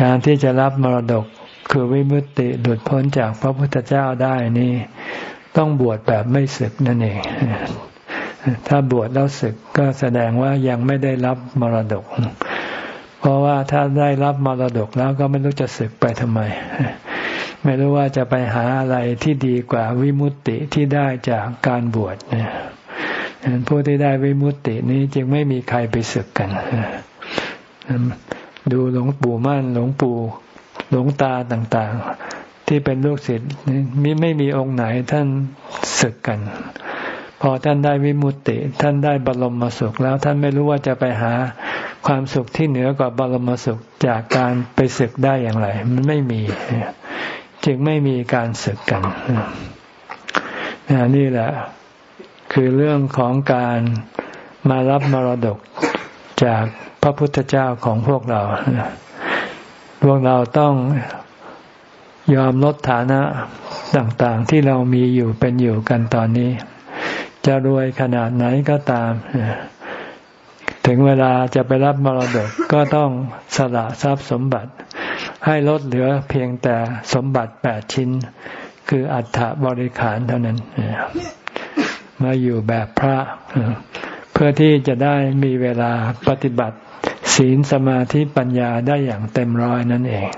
การที่จะรับมรดกคือวิมุตติหลุดพ้นจากพระพุทธเจ้าได้นี่ต้องบวชแบบไม่ศึกนั่นเอง ถ้าบวชแล้วศึกก็แสดงว่ายังไม่ได้รับมรดก เพราะว่าถ้าได้รับมรดกแล้วก็ไม่รู้จะศึกไปทำไม ไม่รู้ว่าจะไปหาอะไรที่ดีกว่าวิมุตติที่ได้จากการบวชเนี่ยผู้ที่ได้วิมุตตินี้จึงไม่มีใครไปศึกกัน ดูหลวงปู่มั่นหลวงปู่หลวงตาต่างๆ ที่เป็นลูกศิษย์มีไม่มีองค์ไหนท่านศึกกัน พอท่านได้วิมุตติ ท่านได้บรมสุขแล้วท่านไม่รู้ว่าจะไปหาความสุขที่เหนือกว่าบรมสุขจากการไปศึกได้อย่างไร มันไม่มี จึงไม่มีการศึกกันนี่แหละ คือเรื่องของการมารับมรดกจากพระพุทธเจ้าของพวกเรา พวกเราต้องยอมลดฐานะต่างๆ ที่เรามีอยู่เป็นอยู่กันตอนนี้ จะรวยขนาดไหนก็ตาม ถึงเวลาจะไปรับมรดกก็ต้องสละทรัพย์สมบัติ ให้ลดเหลือเพียงแต่สมบัติแปดชิ้น คืออัฐบริขารเท่านั้น มาอยู่แบบพระเพื่อที่จะได้มีเวลาปฏิบัติศีลสมาธิปัญญาได้อย่างเต็มร้อยนั่นเอง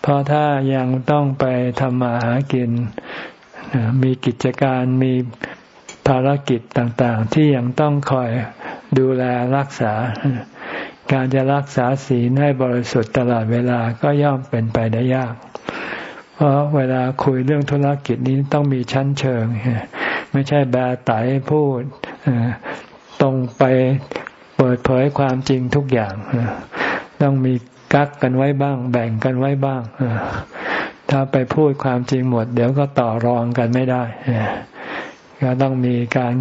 เพราะถ้ายังต้องไปทำมาหากิน มีกิจการมี ภารกิจต่างๆ ที่ยังต้องคอยดูแลรักษา การจะรักษาศีลให้บริสุทธิ์ตลอดเวลาก็ย่อมเป็นไปได้ยาก เพราะเวลาคุยเรื่องธุรกิจนี้ต้องมีชั้นเชิง ไม่ใช่แบไตพูดตรงไปเปิดเผยความจริงทุกอย่าง ต้องมีกักกันไว้บ้าง แบ่งกันไว้บ้าง ถ้าไปพูดความจริงหมด เดี๋ยวก็ต่อรองกันไม่ได้ ก็ต้องมีการ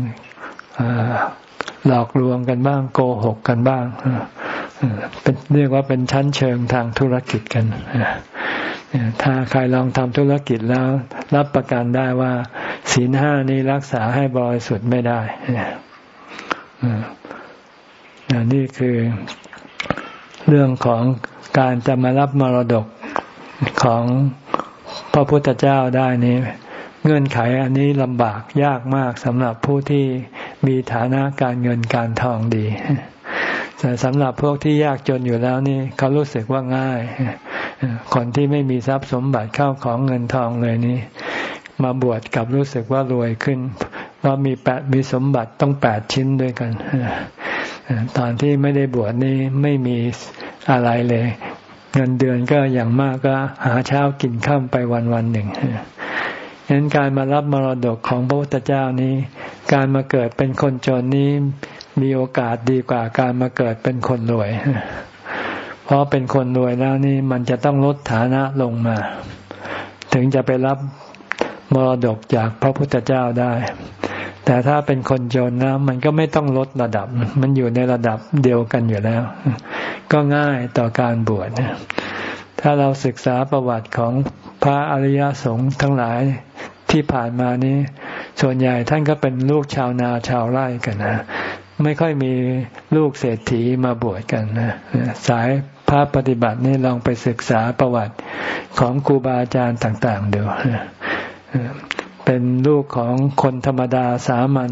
หลอกลวงกันบ้าง โกหกกันบ้างเป็นเรียกว่าเป็นชั้นเชิงทางธุรกิจกันถ้าใครลองทำธุรกิจแล้ว รับประกันได้ว่า ศีลห้านี้รักษาให้บริสุทธิ์ไม่ได้นี่คือเรื่องของการจะมารับมรดกของพระพุทธเจ้าได้นี้ เงื่อนไขอันนี้ลำบากยากมากสำหรับผู้ที่มีฐานะการเงินการทองดีแต่สำหรับพวกที่ยากจนอยู่แล้วนี่เขารู้สึกว่าง่าย คนที่ไม่มีทรัพย์สมบัติเข้าของเงินทองเลยนี่ มาบวชกับรู้สึกว่ารวยขึ้นว่ามีแปดมีสมบัติต้องแปดชิ้นด้วยกัน ตอนที่ไม่ได้บวชนี่ไม่มีอะไรเลย เงินเดือนก็อย่างมากก็หาเช้ากินข้ามไปวันวันหนึ่ง ฉะนั้นการมารับมรดกของพระพุทธเจ้านี้ การมาเกิดเป็นคนจนนี้มีโอกาสดีกว่าการมาเกิดเป็นคนรวย เพราะเป็นคนรวยแล้วนี่มันจะต้องลดฐานะลงมา ถึงจะไปรับมรดกจากพระพุทธเจ้าได้ แต่ถ้าเป็นคนจนนะมันก็ไม่ต้องลดระดับ มันอยู่ในระดับเดียวกันอยู่แล้ว ก็ง่ายต่อการบวชถ้าเราศึกษาประวัติของ พระอริยสงฆ์ทั้งหลายที่ผ่านมานี้ ส่วนใหญ่ท่านก็เป็นลูกชาวนาชาวไร่กันนะ ไม่ค่อยมีลูกเศรษฐีมาบวชกันนะสายพระปฏิบัตินี่ลองไปศึกษาประวัติของครูบาอาจารย์ต่างๆดูเป็นลูกของคนธรรมดาสามัญ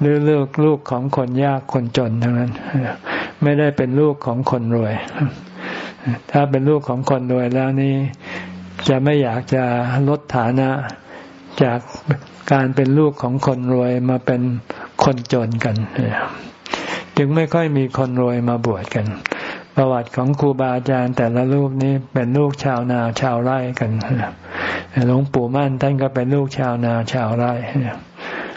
หรือลูกลูกของคนยากคนจนทั้งนั้น ไม่ได้เป็นลูกของคนรวย ถ้าเป็นลูกของคนรวยแล้วนี่ จะไม่อยากจะลดฐานะจากการเป็นลูกของคนรวยมาเป็นคนจนกัน จึงไม่ค่อยมีคนรวยมาบวชกัน ประวัติของครูบาอาจารย์แต่ละรูปนี้เป็นลูกชาวนาชาวไร่กันหลวงปู่มั่นท่านก็เป็นลูกชาวนาชาวไร่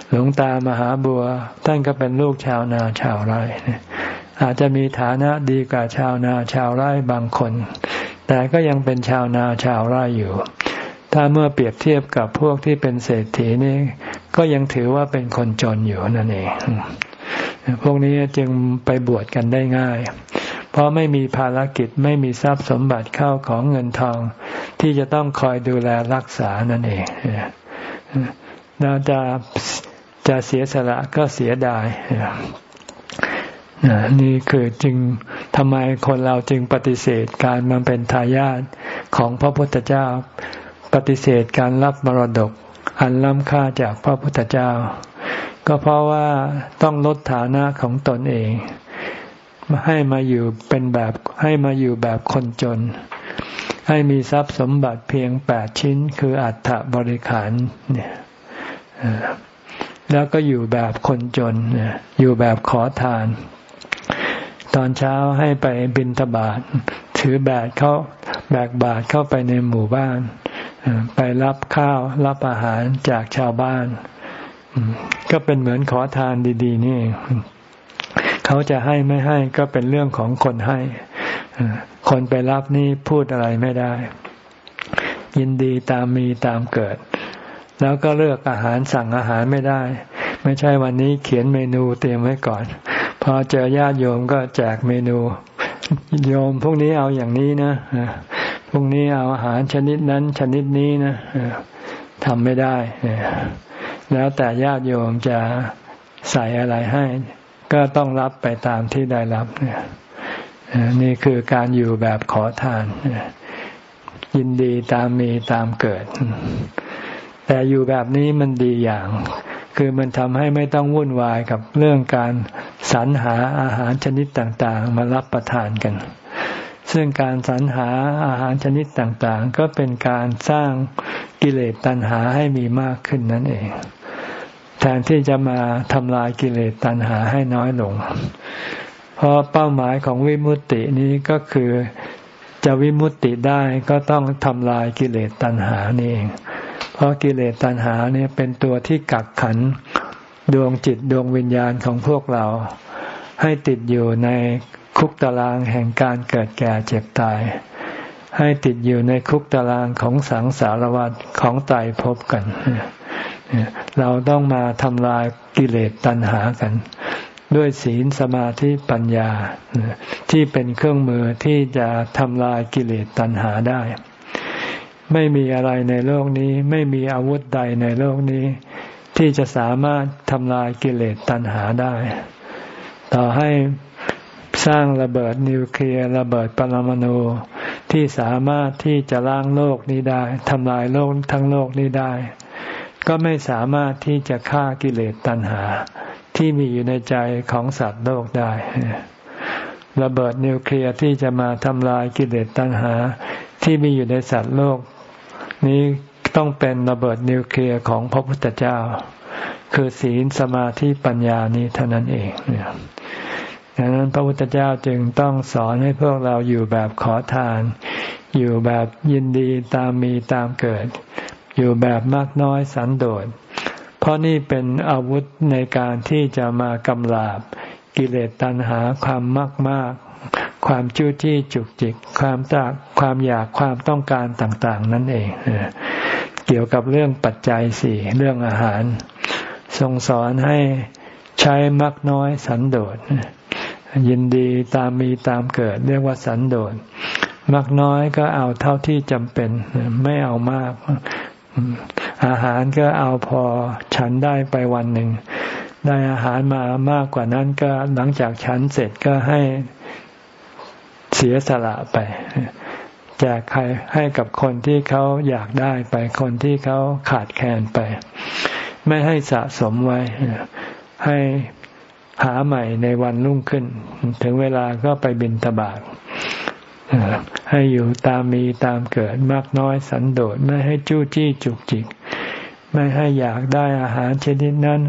หลวงตามหาบัวท่านก็เป็นลูกชาวนาชาวไร่อาจจะมีฐานะดีกว่าชาวนาชาวไร่บางคน แต่ก็ยังเป็นชาวนาชาวไร่อยู่ ถ้าเมื่อเปรียบเทียบกับพวกที่เป็นเศรษฐีนี่ก็ยังถือว่าเป็นคนจนอยู่นั่นเอง พวกนี้จึงไปบวชกันได้ง่าย เพราะไม่มีภารกิจไม่มีทรัพย์สมบัติเข้าของเงินทอง ที่จะต้องคอยดูแลรักษานั่นเองเราจะจะเสียสละก็เสียดาย นี่คือจึงทำไมคนเราจึงปฏิเสธการมันเป็นทายาทของพระพุทธเจ้า ปฏิเสธการรับมรดก อันล้ำค่าจากพระพุทธเจ้า ก็เพราะว่าต้องลดฐานะของตนเอง ให้มาอยู่เป็นแบบให้มาอยู่แบบคนจน ให้มีทรัพย์สมบัติเพียงแปดชิ้น คืออัฐบริขารเนี่ยแล้วก็อยู่แบบคนจน อยู่แบบขอทาน ตอนเช้าให้ไปบินทบาทถือแบกเข้าแบกบาทเข้าไปในหมู่บ้าน ไปรับข้าวรับอาหารจากชาวบ้าน ก็เป็นเหมือนขอทานดี ๆ นี่เขาจะให้ไม่ให้ก็เป็นเรื่องของคนให้ คนไปรับนี่พูดอะไรไม่ได้ ยินดีตามมีตามเกิด แล้วก็เลือกอาหารสั่งอาหารไม่ได้ ไม่ใช่วันนี้เขียนเมนูเตรียมไว้ก่อน พอเจอญาติโยมก็แจกเมนูโยมพวกนี้เอาอย่างนี้นะพวกนี้เอาอาหารชนิดนั้นชนิดนี้นะทำไม่ได้แล้วแต่ญาติโยมจะใส่อะไรให้ ก็ต้องรับไปตามที่ได้รับนี่คือการอยู่แบบขอทานยินดีตามมีตามเกิด แต่อยู่แบบนี้มันดีอย่าง คือมันทำให้ไม่ต้องวุ่นวายกับเรื่องการสรรหาอาหารชนิดต่างๆ มารับประทานกัน ซึ่งการสรรหาอาหารชนิดต่างๆ ก็เป็นการสร้างกิเลสตัณหาให้มีมากขึ้นนั่นเอง แทนที่จะมาทำลายกิเลสตัณหาให้น้อยลง เพราะเป้าหมายของวิมุตตินี้ก็คือจะวิมุตติได้ก็ต้องทำลายกิเลสตัณหานี่เอง เพราะกิเลสตัณหาเนี่ยเป็นตัวที่กักขันดวงจิตดวงวิญญาณของพวกเรา ให้ติดอยู่ในคุกตารางแห่งการเกิดแก่เจ็บตาย ให้ติดอยู่ในคุกตารางของสังสารวัฏของไตภพบกัน เราต้องมาทำลายกิเลสตัณหากัน ด้วยศีลสมาธิปัญญา ที่เป็นเครื่องมือที่จะทำลายกิเลสตัณหาได้ ไม่มีอะไรในโลกนี้ ไม่มีอาวุธใดในโลกนี้ ที่จะสามารถทำลายกิเลสตัณหาได้ ต่อให้สร้างระเบิดนิวเคลียร์ระเบิดปรมาณูที่สามารถที่จะล้างโลกนี้ได้ทำลายโลกทั้งโลกนี้ได้ ก็ไม่สามารถที่จะฆ่ากิเลสตัณหา ที่มีอยู่ในใจของสัตว์โลกได้ ระเบิดนิวเคลียร์ที่จะมาทำลายกิเลสตัณหา ที่มีอยู่ในสัตว์โลก นี้ต้องเป็นระเบิดนิวเคลียร์ของพระพุทธเจ้า คือศีลสมาธิปัญญานี้เท่านั้นเองดังนั้นพระพุทธเจ้าจึงต้องสอนให้พวกเราอยู่แบบขอทาน อยู่แบบยินดีตามมีตามเกิด อยู่แบบมากน้อยสันโดษ เพราะนี่เป็นอาวุธในการที่จะมากำลาบกิเลสตัณหาความมากมาก ความจู้จี้จุกจิก ความจากความอยากความต้องการต่าง ๆ นั่นเอง เกี่ยวกับเรื่องปัจจัยสี่เรื่องอาหาร ทรงสอนให้ใช้มักน้อยสันโดษยินดีตามมีตามเกิด เรียกว่าสันโดษมักน้อยก็เอาเท่าที่จำเป็นไม่เอามาก อาหารก็เอาพอฉันได้ไปวันหนึ่งได้อาหารมามากกว่านั้นก็หลังจากฉันเสร็จก็ให้ เสียสละไปแจกใครให้กับคนที่เขาอยากได้ไป คนที่เขาขาดแคลนไป ไม่ให้สะสมไว้ ให้หาใหม่ในวันรุ่งขึ้น ถึงเวลาก็ไปบินตบาทให้อยู่ตามมีตามเกิดมากน้อยสันโดษไม่ให้จู้จี้จุกจิก ไม่ให้อยากได้อาหารชนิดนั้น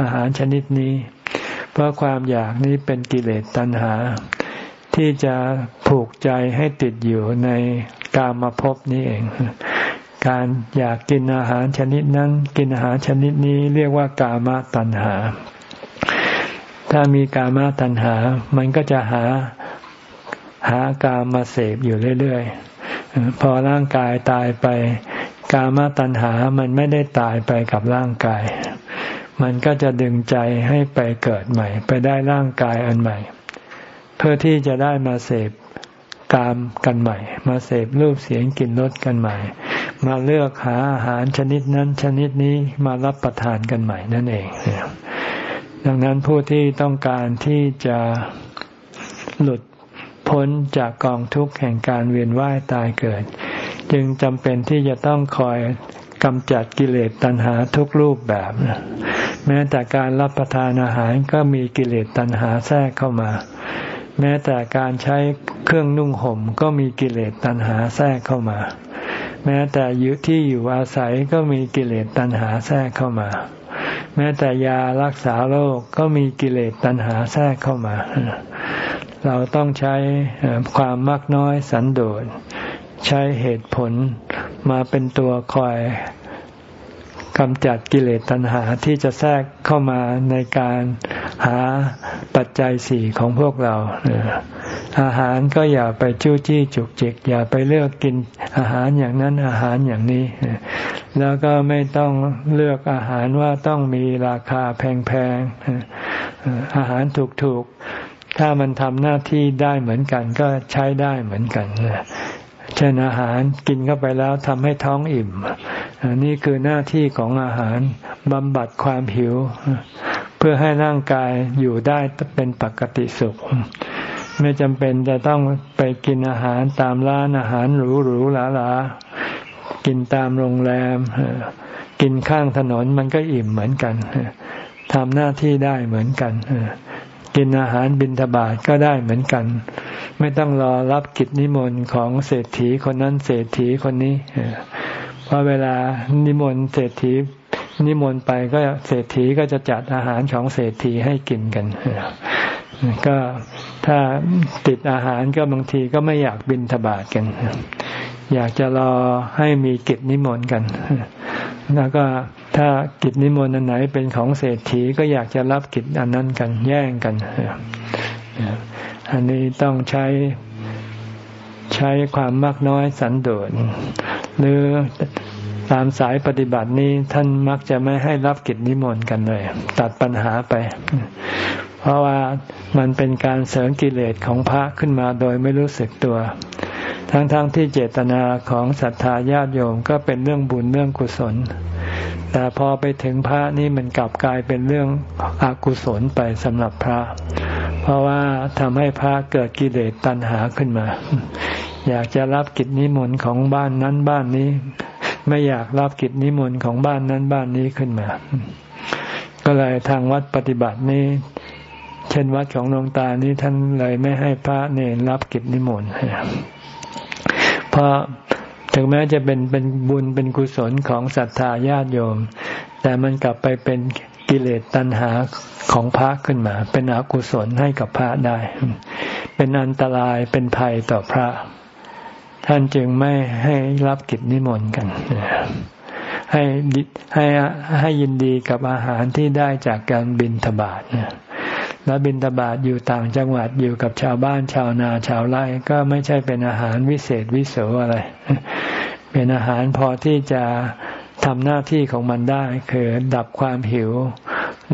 อาหารชนิดนี้ เพราะความอยากนี้เป็นกิเลสตัณหา ที่จะผูกใจให้ติดอยู่ในกามาพนี้เอง การอยากกินอาหารชนิดนั้น กินอาหารชนิดนี้เรียกว่ากามตัณหา ถ้ามีกามตัณหา มันก็จะหาหากามมาเสพอยู่เรื่อยๆ พอร่างกายตายไป กามตัณหามันไม่ได้ตายไปกับร่างกาย มันก็จะดึงใจให้ไปเกิดใหม่ ไปได้ร่างกายอันใหม่ เพื่อที่จะได้มาเสพกามกันใหม่ มาเสพรูปเสียงกลิ่นรสกันใหม่ มาเลือกหาอาหารชนิดนั้น ชนิดนี้มารับประทานกันใหม่นั่นเอง ดังนั้นผู้ที่ต้องการที่จะหลุดพ้นจากกองทุกข์แห่งการเวียนว่ายตายเกิด จึงจำเป็นที่จะต้องคอยกำจัดกิเลสตัณหาทุกรูปแบบ แม้แต่การรับประทานอาหารก็มีกิเลสตัณหาแทรกเข้ามา แม้แต่การใช้เครื่องนุ่งห่มก็มีกิเลสตัณหาแทรกเข้ามา แม้แต่อยู่ที่อยู่อาศัยก็มีกิเลสตัณหาแทรกเข้ามา แม้แต่ยารักษาโรคกก็มีกิเลสตัณหาแทรกเข้ามา เราต้องใช้ความมากน้อยสันโดษใช้เหตุผลมาเป็นตัวคอยกำจัดกิเลสตัณหาที่จะแทรกเข้ามาในการ หาปัจจัยสี่ของพวกเราอาหารก็อย่าไปจู้จี้จุกจิก อย่าไปเลือกกินอาหารอย่างนั้นอาหารอย่างนี้ แล้วก็ไม่ต้องเลือกอาหารว่าต้องมีราคาแพงๆอาหารถูกๆ ถ้ามันทำหน้าที่ได้เหมือนกันก็ใช้ได้เหมือนกันเช่นอาหารกินเข้าไปแล้วทำให้ท้องอิ่ม นี่คือหน้าที่ของอาหารบำบัดความหิว พื่อให้ร่างกายอยู่ได้เป็นปกติสุข ไม่จำเป็นจะต้องไปกินอาหารตามร้านอาหารหรูหรูหราหรากินตามโรงแรม กินข้างถนนมันก็อิ่มเหมือนกันทำหน้าที่ได้เหมือนกันกินอาหารบิณฑบาตก็ได้เหมือนกัน ไม่ต้องรอรับกิจนิมนต์ของเศรษฐีคนนั้นเศรษฐีคนนี้เพราะเวลานิมนต์เศรษฐี นิมนต์ไปก็เศรษฐีก็จะจัดอาหารของเศรษฐีให้กินกัน ก็ถ้าติดอาหารก็บางทีก็ไม่อยากบินทบาทกัน อยากจะรอให้มีกิจนิมนต์กัน แล้วก็ถ้ากิจนิมนต์อันไหนเป็นของเศรษฐีก็อยากจะรับกิจอันนั้นกันแย่งกัน อันนี้ต้องใช้ใช้ความมากน้อยสันโดษหรือ ตามสายปฏิบัตินี้ท่านมักจะไม่ให้รับกิจนิมนต์กันเลย ตัดปัญหาไป เพราะว่ามันเป็นการเสริมกิเลสของพระขึ้นมาโดยไม่รู้สึกตัว ทั้งๆทที่เจตนาของศรัทธาญาติโยมก็เป็นเรื่องบุญเรื่องกุศล แต่พอไปถึงพระนี่มันกลับกลายเป็นเรื่องอกุศลไปสำหรับพระ เพราะว่าทำให้พระเกิดกิเลสตัณหาขึ้นมา อยากจะรับกิจนิมนต์ของบ้านนั้นบ้านนี้ ไม่อยากรับกิจนิมนต์ของบ้านนั้นบ้านนี้ขึ้นมา ก็เลยทางวัดปฏิบัตินี้ เช่นวัดของหลวงตานี้ท่านเลยไม่ให้พระเนรรับกิจนิมนต์เพราะถึงแม้จะเป็นเป็นบุญเป็นกุศลของศรัทธาญาติโยม แต่มันกลับไปเป็นกิเลสตัณหาของพระขึ้นมา เป็นอกุศลให้กับพระได้ เป็นอันตรายเป็นภัยต่อพระ ท่านจึงไม่ให้รับกิจนิมนต์กัน ให้ให้ให้ยินดีกับอาหารที่ได้จากการบินทบาทแล้วบินทบาทอยู่ต่างจังหวัดอยู่กับชาวบ้านชาวนาชาวไร่ก็ไม่ใช่เป็นอาหารวิเศษวิโสอะไร เป็นอาหารพอที่จะทำหน้าที่ของมันได้ คือดับความหิว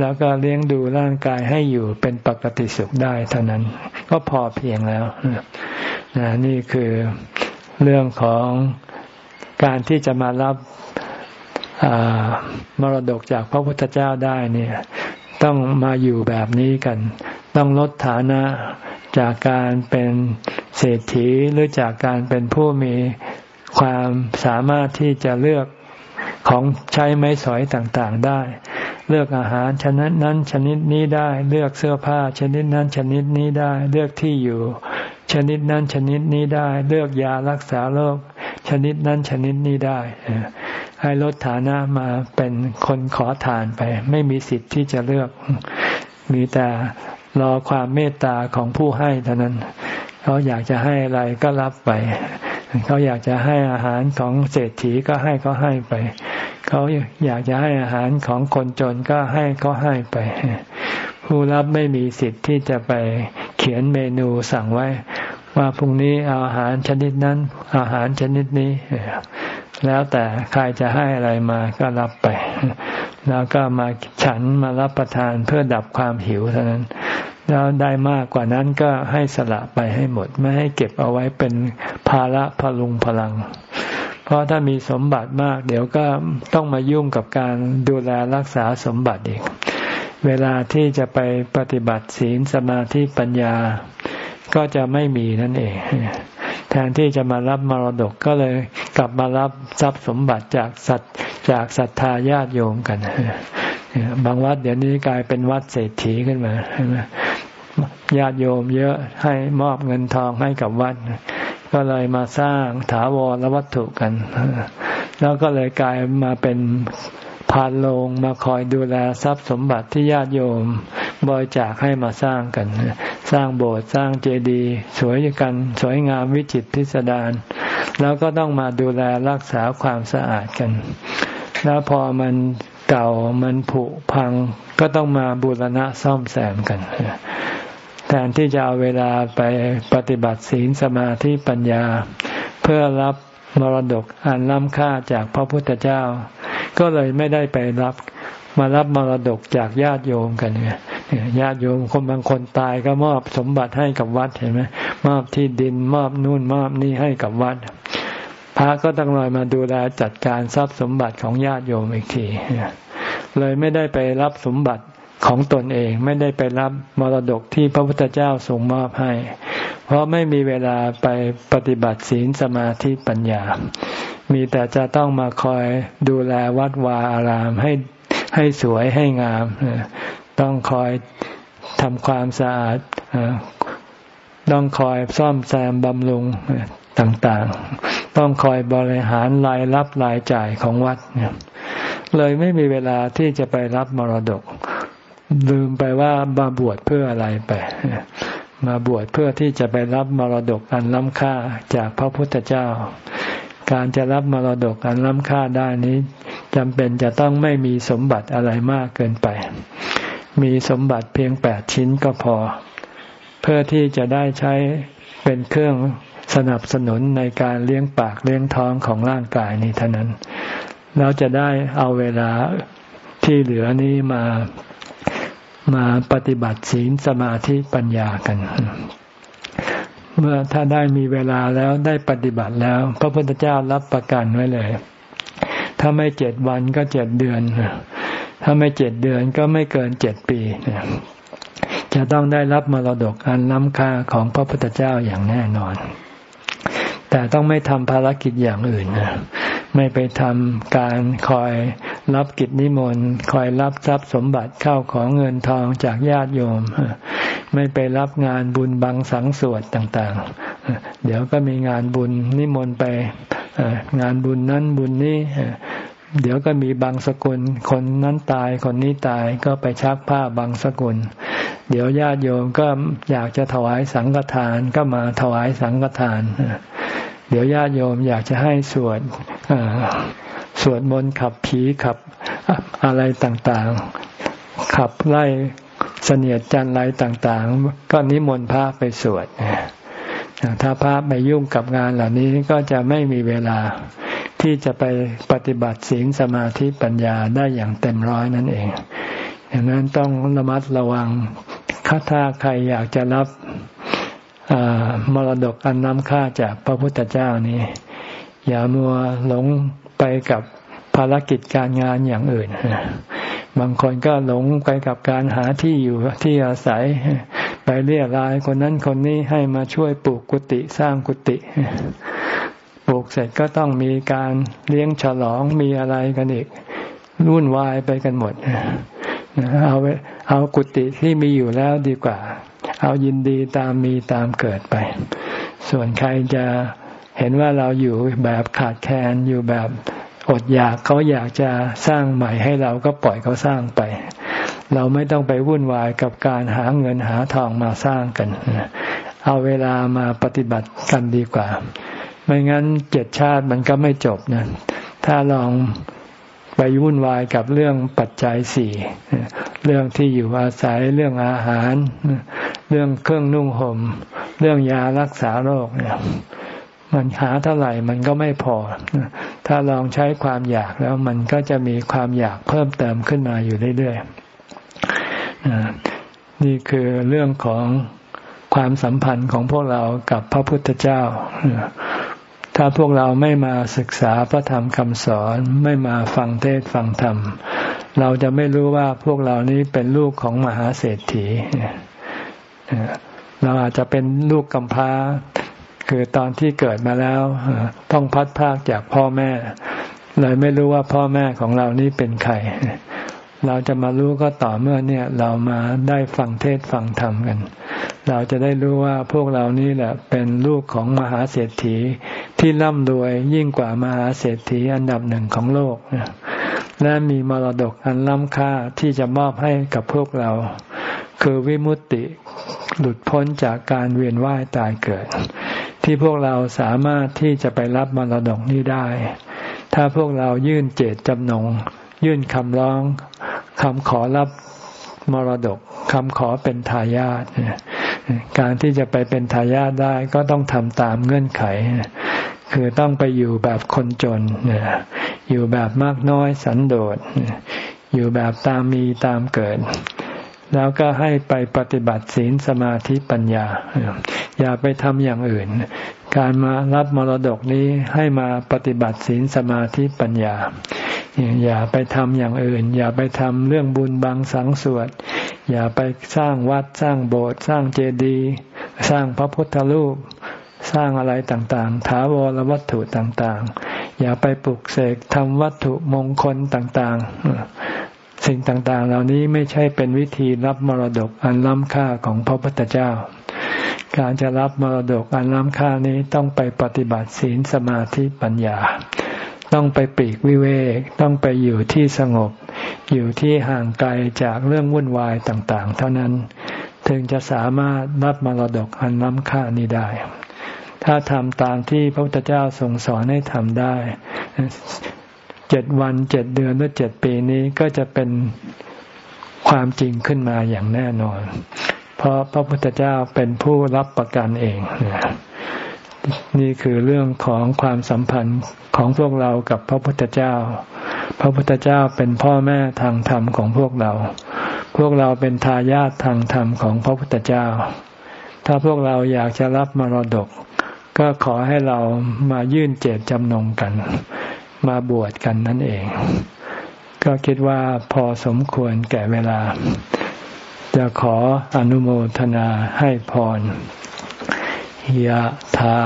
แล้วก็เลี้ยงดูร่างกายให้อยู่เป็นปกติสุขได้เท่านั้น ก็พอเพียงแล้วนี่คือ เรื่องของการที่จะมารับมรดกจากพระพุทธเจ้าได้เนี่ยต้องมาอยู่แบบนี้กัน ต้องลดฐานะจากการเป็นเศรษฐีหรือจากการเป็นผู้มีความสามารถที่จะเลือกของใช้ไม้สอยต่างๆได้ เลือกอาหารชนิดนั้นชนิดนี้ได้ เลือกเสื้อผ้าชนิดนั้นชนิดนี้ได้ เลือกที่อยู่ ชนิดนั้นชนิดนี้ได้ เลือกยารักษาโรคชนิดนั้นชนิดนี้ได้ ให้ลดฐานะมาเป็นคนขอทานไป ไม่มีสิทธิ์ที่จะเลือก มีแต่รอความเมตตาของผู้ให้เท่านั้น เขาอยากจะให้อะไรก็รับไป เขาอยากจะให้อาหารของเศรษฐีก็ให้ก็ให้ไป เขาอยากจะให้อาหารของคนจนก็ให้ก็ให้ไป ผู้รับไม่มีสิทธิ์ที่จะไปเขียนเมนูสั่งไว้ ว่าพรุ่งนี้เอาอาหารชนิดนั้น อาหารชนิดนี้ แล้วแต่ใครจะให้อะไรมาก็รับไป แล้วก็มาฉันมารับประทานเพื่อดับความหิวเท่านั้น แล้วได้มากกว่านั้นก็ให้สละไปให้หมด ไม่ให้เก็บเอาไว้เป็นภาระพลุงพลังเพราะถ้ามีสมบัติมาก เดี๋ยวก็ต้องมายุ่งกับการดูแลรักษาสมบัติอีก เวลาที่จะไปปฏิบัติศีลสมาธิปัญญา ก็จะไม่มีนั่นเอง แทนที่จะมารับมรดกก็เลยกลับมารับทรัพย์สมบัติจากสัตจากศรัทธาญาติโยมกันบางวัดเดี๋ยวนี้กลายเป็นวัดเศรษฐีขึ้นมาญาติโยมเยอะให้มอบเงินทองให้กับวัด ก็เลยมาสร้างถาวรวัตถุกัน แล้วก็เลยกลายมาเป็น พานโลงมาคอยดูแลทรัพย์สมบัติที่ญาติโยมบริจาคให้มาสร้างกัน สร้างโบสถ์สร้างเจดีย์สวยกันสวยงามวิจิตรพิสดารแล้วก็ต้องมาดูแลรักษาความสะอาดกัน แล้วพอมันเก่ามันผุพังก็ต้องมาบูรณะซ่อมแซมกันแทนที่จะเอาเวลาไปปฏิบัติศีลสมาธิปัญญา เพื่อรับมรดกอันล้ำค่าจากพระพุทธเจ้า ก็เลยไม่ได้ไปรับ มารับมรดกจากญาติโยมกันเนี่ยญาติโยมคนบางคนตายก็มอบสมบัติให้กับวัดเห็นไหมมอบที่ดินมอบนู่นมอบนี่ให้กับวัด พระก็ต้องลอยมาดูแลจัดการทรัพย์สมบัติของญาติโยมอีกทีเลยไม่ได้ไปรับสมบัติของตนเองไม่ได้ไปรับมรดกที่พระพุทธเจ้าทรงมอบให้ เพราะไม่มีเวลาไปปฏิบัติศีลสมาธิปัญญา มีแต่จะต้องมาคอยดูแลวัดวาอารามให้ให้สวยให้งาม ต้องคอยทำความสะอาดต้องคอยซ่อมแซมบำรุงต่างๆ ต้องคอยบริหารรายรับรายจ่ายของวัดเนี่ยเลยไม่มีเวลาที่จะไปรับมรดก ลืมไปว่ามาบวชเพื่ออะไรไป มาบวชเพื่อที่จะไปรับมรดกอันล้ำค่าจากพระพุทธเจ้า การจะรับมรดกอันล้ำค่าได้นี้จำเป็นจะต้องไม่มีสมบัติอะไรมากเกินไป มีสมบัติเพียงแปดชิ้นก็พอ เพื่อที่จะได้ใช้เป็นเครื่องสนับสนุนในการเลี้ยงปากเลี้ยงท้องของร่างกายนี้เท่านั้นเราจะได้เอาเวลาที่เหลือนี้มามาปฏิบัติศีลสมาธิปัญญากัน เมื่อถ้าได้มีเวลาแล้วได้ปฏิบัติแล้ว พระพุทธเจ้ารับประกันไว้เลย ถ้าไม่เจ็ดวันก็เจ็ดเดือน ถ้าไม่เจ็ดเดือนก็ไม่เกินเจ็ดปีจะต้องได้รับมรดกอันล้ำค่าของพระพุทธเจ้าอย่างแน่นอน แต่ต้องไม่ทำภารกิจอย่างอื่นนะไม่ไปทำการคอยรับกิจนิมนต์ คอยรับทรัพย์สมบัติเข้าของเงินทองจากญาติโยม ไม่ไปรับงานบุญบังสังสวดต่าง ๆ เดี๋ยวก็มีงานบุญนิมนต์ไปงานบุญนั้นบุญนี้เดี๋ยวก็มีบางสกุล คนนั้นตายคนนี้ตายก็ไปชักผ้าบางสกุล เดี๋ยวญาติโยมก็อยากจะถวายสังฆทานก็มาถวายสังฆทาน เดี๋ยวญาติโยมอยากจะให้สวดสวดมนต์ขับผีขับอะไรต่างๆ ขับไล่ เสนียดจันไรต่างๆ ก็นิมนต์พระไปสวดถ้าพระไปยุ่งกับงานเหล่านี้ก็จะไม่มีเวลาที่จะไปปฏิบัติศีลสมาธิปัญญาได้อย่างเต็มร้อยนั่นเองดังนั้นต้องระมัดระวังถ้าใครอยากจะรับมรดกอันน้ำค่าจากพระพุทธเจ้านี้ อย่ามัวหลงไปกับภารกิจการงานอย่างอื่น บางคนก็หลงไปกับการหาที่อยู่ที่อาศัย ไปเรียรายคนนั้นคนนี้ให้มาช่วยปลูกกุฏิสร้างกุฏิปลูกเสร็จก็ต้องมีการเลี้ยงฉลองมีอะไรกันอีกรุ่นวายไปกันหมดเอาเอากุฏิที่มีอยู่แล้วดีกว่า เอายินดีตามมีตามเกิดไป ส่วนใครจะเห็นว่าเราอยู่แบบขาดแคลนอยู่แบบ อดอยากเขาอยากจะสร้างใหม่ให้เราก็ปล่อยเขาสร้างไป เราไม่ต้องไปวุ่นวายกับการหาเงินหาทองมาสร้างกัน เอาเวลามาปฏิบัติกันดีกว่า ไม่งั้นเจ็ดชาติมันก็ไม่จบนะถ้าลองไปวุ่นวายกับเรื่องปัจจัยสี่เรื่องที่อยู่อาศัยเรื่องอาหาร เรื่องเครื่องนุ่งหม่ม เรื่องยารักษาโรคเนี่ย มันหาเท่าไหร่มันก็ไม่พอ ถ้าลองใช้ความอยากแล้วมันก็จะมีความอยากเพิ่มเติมขึ้นมาอยู่เรื่อยๆนี่คือเรื่องของความสัมพันธ์ของพวกเรากับพระพุทธเจ้า ถ้าพวกเราไม่มาศึกษาพระธรรมคำสอนไม่มาฟังเทศฟังธรรม เราจะไม่รู้ว่าพวกเรานี้เป็นลูกของมหาเศรษฐีเราอาจจะเป็นลูกกำพร้า คือตอนที่เกิดมาแล้วต้องพัดพากจากพ่อแม่ เลยไม่รู้ว่าพ่อแม่ของเรานี้เป็นใคร เราจะมารู้ก็ต่อเมื่อเนี่ยเรามาได้ฟังเทศฟังธรรมกัน เราจะได้รู้ว่าพวกเรานี้แหละเป็นลูกของมหาเศรษฐีที่ร่ำรวยยิ่งกว่ามหาเศรษฐีอันดับหนึ่งของโลก และมีมรดกอันล้ำค่าที่จะมอบให้กับพวกเรา คือวิมุตติหลุดพ้นจากการเวียนว่ายตายเกิด ที่พวกเราสามารถที่จะไปรับมรดกนี้ได้ ถ้าพวกเรายื่นเจตจำนง ยื่นคำร้องคำขอรับมรดกคำขอเป็นทายาทการที่จะไปเป็นทายาทได้ก็ต้องทำตามเงื่อนไข คือต้องไปอยู่แบบคนจน อยู่แบบมากน้อยสันโดษอยู่แบบตามมีตามเกิด แล้วก็ให้ไปปฏิบัติศีลสมาธิปัญญา อย่าไปทำอย่างอื่น การมารับมรดกนี้ให้มาปฏิบัติศีลสมาธิปัญญา อย่าไปทำอย่างอื่น อย่าไปทำเรื่องบุญบางสังสวดอย่าไปสร้างวัดสร้างโบสถ์สร้างเจดีย์สร้างพระพุทธรูป สร้างอะไรต่างๆ ถาวรวัตถุต่างๆ อย่าไปปลุกเสกทำวัตถุมงคลต่างๆ สิ่งต่างๆ เหล่านี้ไม่ใช่เป็นวิธีรับมรดกอันล้ำค่าของพระพุทธเจ้า การจะรับมรดกอันล้ำค่านี้ต้องไปปฏิบัติศีลสมาธิปัญญา ต้องไปปีกวิเวก ต้องไปอยู่ที่สงบ อยู่ที่ห่างไกลจากเรื่องวุ่นวายต่างๆ เท่านั้น ถึงจะสามารถรับมรดกอันล้ำค่านี้ได้ ถ้าทำตามที่พระพุทธเจ้าทรงสอนให้ทำได้ เจ็ดวันเจ็ดเดือนหรือเจ็ดปีนี้ก็จะเป็นความจริงขึ้นมาอย่างแน่นอน เพราะพระพุทธเจ้าเป็นผู้รับประกันเอง นี่คือเรื่องของความสัมพันธ์ของพวกเรากับพระพุทธเจ้า พระพุทธเจ้าเป็นพ่อแม่ทางธรรมของพวกเรา พวกเราเป็นทายาททางธรรมของพระพุทธเจ้า ถ้าพวกเราอยากจะรับมรดก ก็ขอให้เรามายื่นเจตจำนงกัน มาบวชกันนั่นเอง ก็คิดว่าพอสมควรแก่เวลา จะขออนุโมทนาให้พรยะถา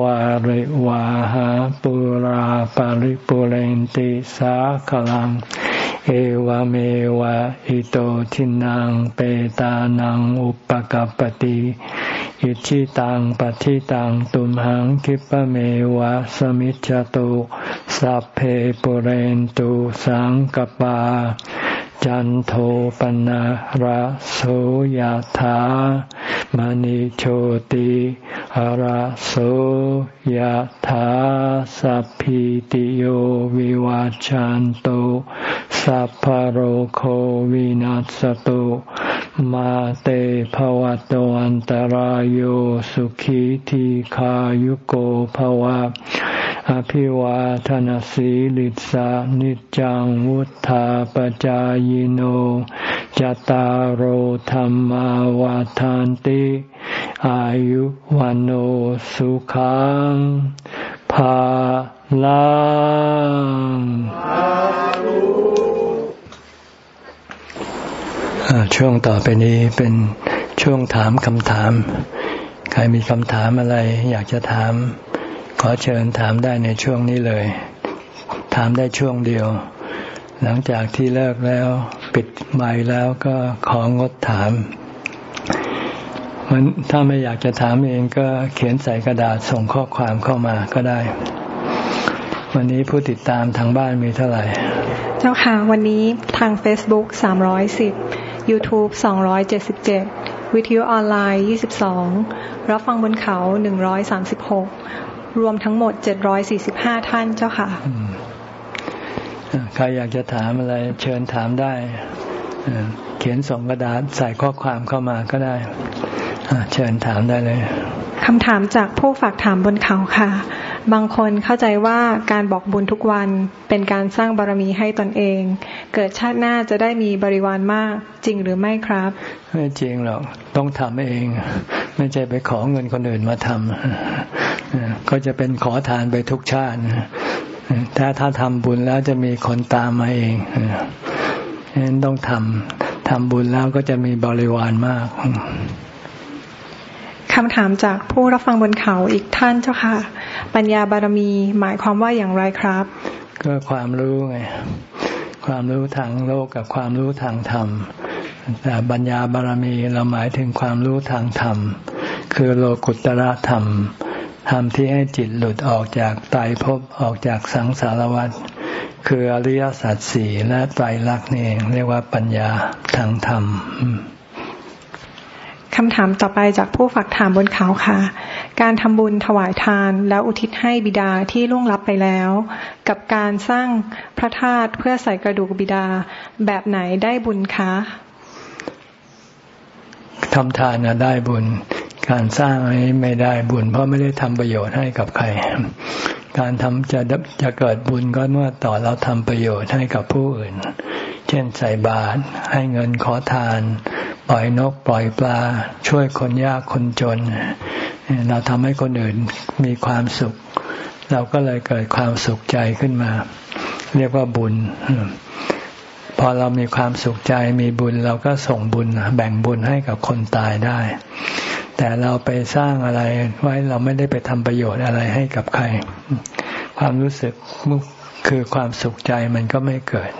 วาริวาหาปุราปาริปุเรนติสาขลัง เอวเมวะอิโตทินังเปตานังอุปกัปติอิชิตังปฏิตังตุมหังคิปเมวะสมิจจตุสัพเพปเรนตุสังกปา จันโทปนะระโสยธา มณิโชติราโสยธาสัพพิติโยวิวัจจันโตสัพพโรโควินัสตุมาเตภวะตวันตารโยสุขีทีขายุโกภวะ อภิวาทนสีลิสานิจังวุธาปจายโนจตารโหธรรมวาทานติ อายุวันโอสุขังภาลังช่วงต่อไปนี้เป็นช่วงถามคำถาม ใครมีคำถามอะไรอยากจะถาม อเชิญถามได้ในช่วงนี้เลย ถามได้ช่วงเดียว หลังจากที่เลิกแล้วปิดไมค์แล้วก็ของดถามมันถ้าไม่อยากจะถามเองก็เขียนใส่กระดาษส่งข้อความเข้ามาก็ได้ วันนี้ผู้ติดตามทางบ้านมีเท่าไหร่ เจ้าค่ะ วันนี้ทาง Facebook 310 YouTube 277 วิทยุออนไลน์ 22 รับฟังบนเขา 136 รวมทั้งหมดเจ็ดร้อยสี่สิบห้าท่านเจ้าค่ะใครอยากจะถามอะไรเชิญถามได้ เขียนส่งกระดาษใส่ข้อความเข้ามาก็ได้ เชิญถามได้เลยคำถามจากผู้ฝากถามบนเขาค่ะ บางคนเข้าใจว่าการบอกบุญทุกวันเป็นการสร้างบารมีให้ตนเอง เกิดชาติหน้าจะได้มีบริวารมากจริงหรือไม่ครับ ไม่จริงหรอก ต้องทำเอง ไม่ใช่ไปขอเงินคนอื่นมาทำก็จะเป็นขอทานไปทุกชาติ ถ้าถ้าทำบุญแล้วจะมีคนตามมาเองฉะนั้นต้องทำทำบุญแล้วก็จะมีบริวารมาก คำถามจากผู้รับฟังบนเขาอีกท่านเจ้าค่ะ ปัญญาบารมีหมายความว่าอย่างไรครับ ก็ความรู้ไงความรู้ทางโลกกับความรู้ทางธรรม แต่ปัญญาบารมีเราหมายถึงความรู้ทางธรรม คือโลกุตระธรรม ธรรมที่ให้จิตหลุดออกจากไตรภพออกจากสังสารวัฏ คืออริยสัจสี่และไตรลักษณ์นี่เองเรียกว่าปัญญาทางธรรม คำถามต่อไปจากผู้ฝากถามบนเขาค่ะ การทำบุญถวายทาน แล้วอุทิศให้บิดาที่ล่วงลับไปแล้ว กับการสร้างพระธาตุเพื่อใส่กระดูกบิดาแบบไหนได้บุญคะทำทานนะได้บุญ การสร้างไม่ได้บุญ เพราะไม่ได้ทำประโยชน์ให้กับใคร การทำจะจะเกิดบุญก็เมื่อต่อเราทำประโยชน์ให้กับผู้อื่น ช่นใส่บาตรให้เงินขอทาน ปล่อยนกปล่อยปลา ช่วยคนยากคนจน เราทำให้คนอื่นมีความสุข เราก็เลยเกิดความสุขใจขึ้นมา เรียกว่าบุญ พอเรามีความสุขใจมีบุญเราก็ส่งบุญแบ่งบุญให้กับคนตายได้ แต่เราไปสร้างอะไรไว้เราไม่ได้ไปทำประโยชน์อะไรให้กับใคร ความรู้สึกคือความสุขใจมันก็ไม่เกิด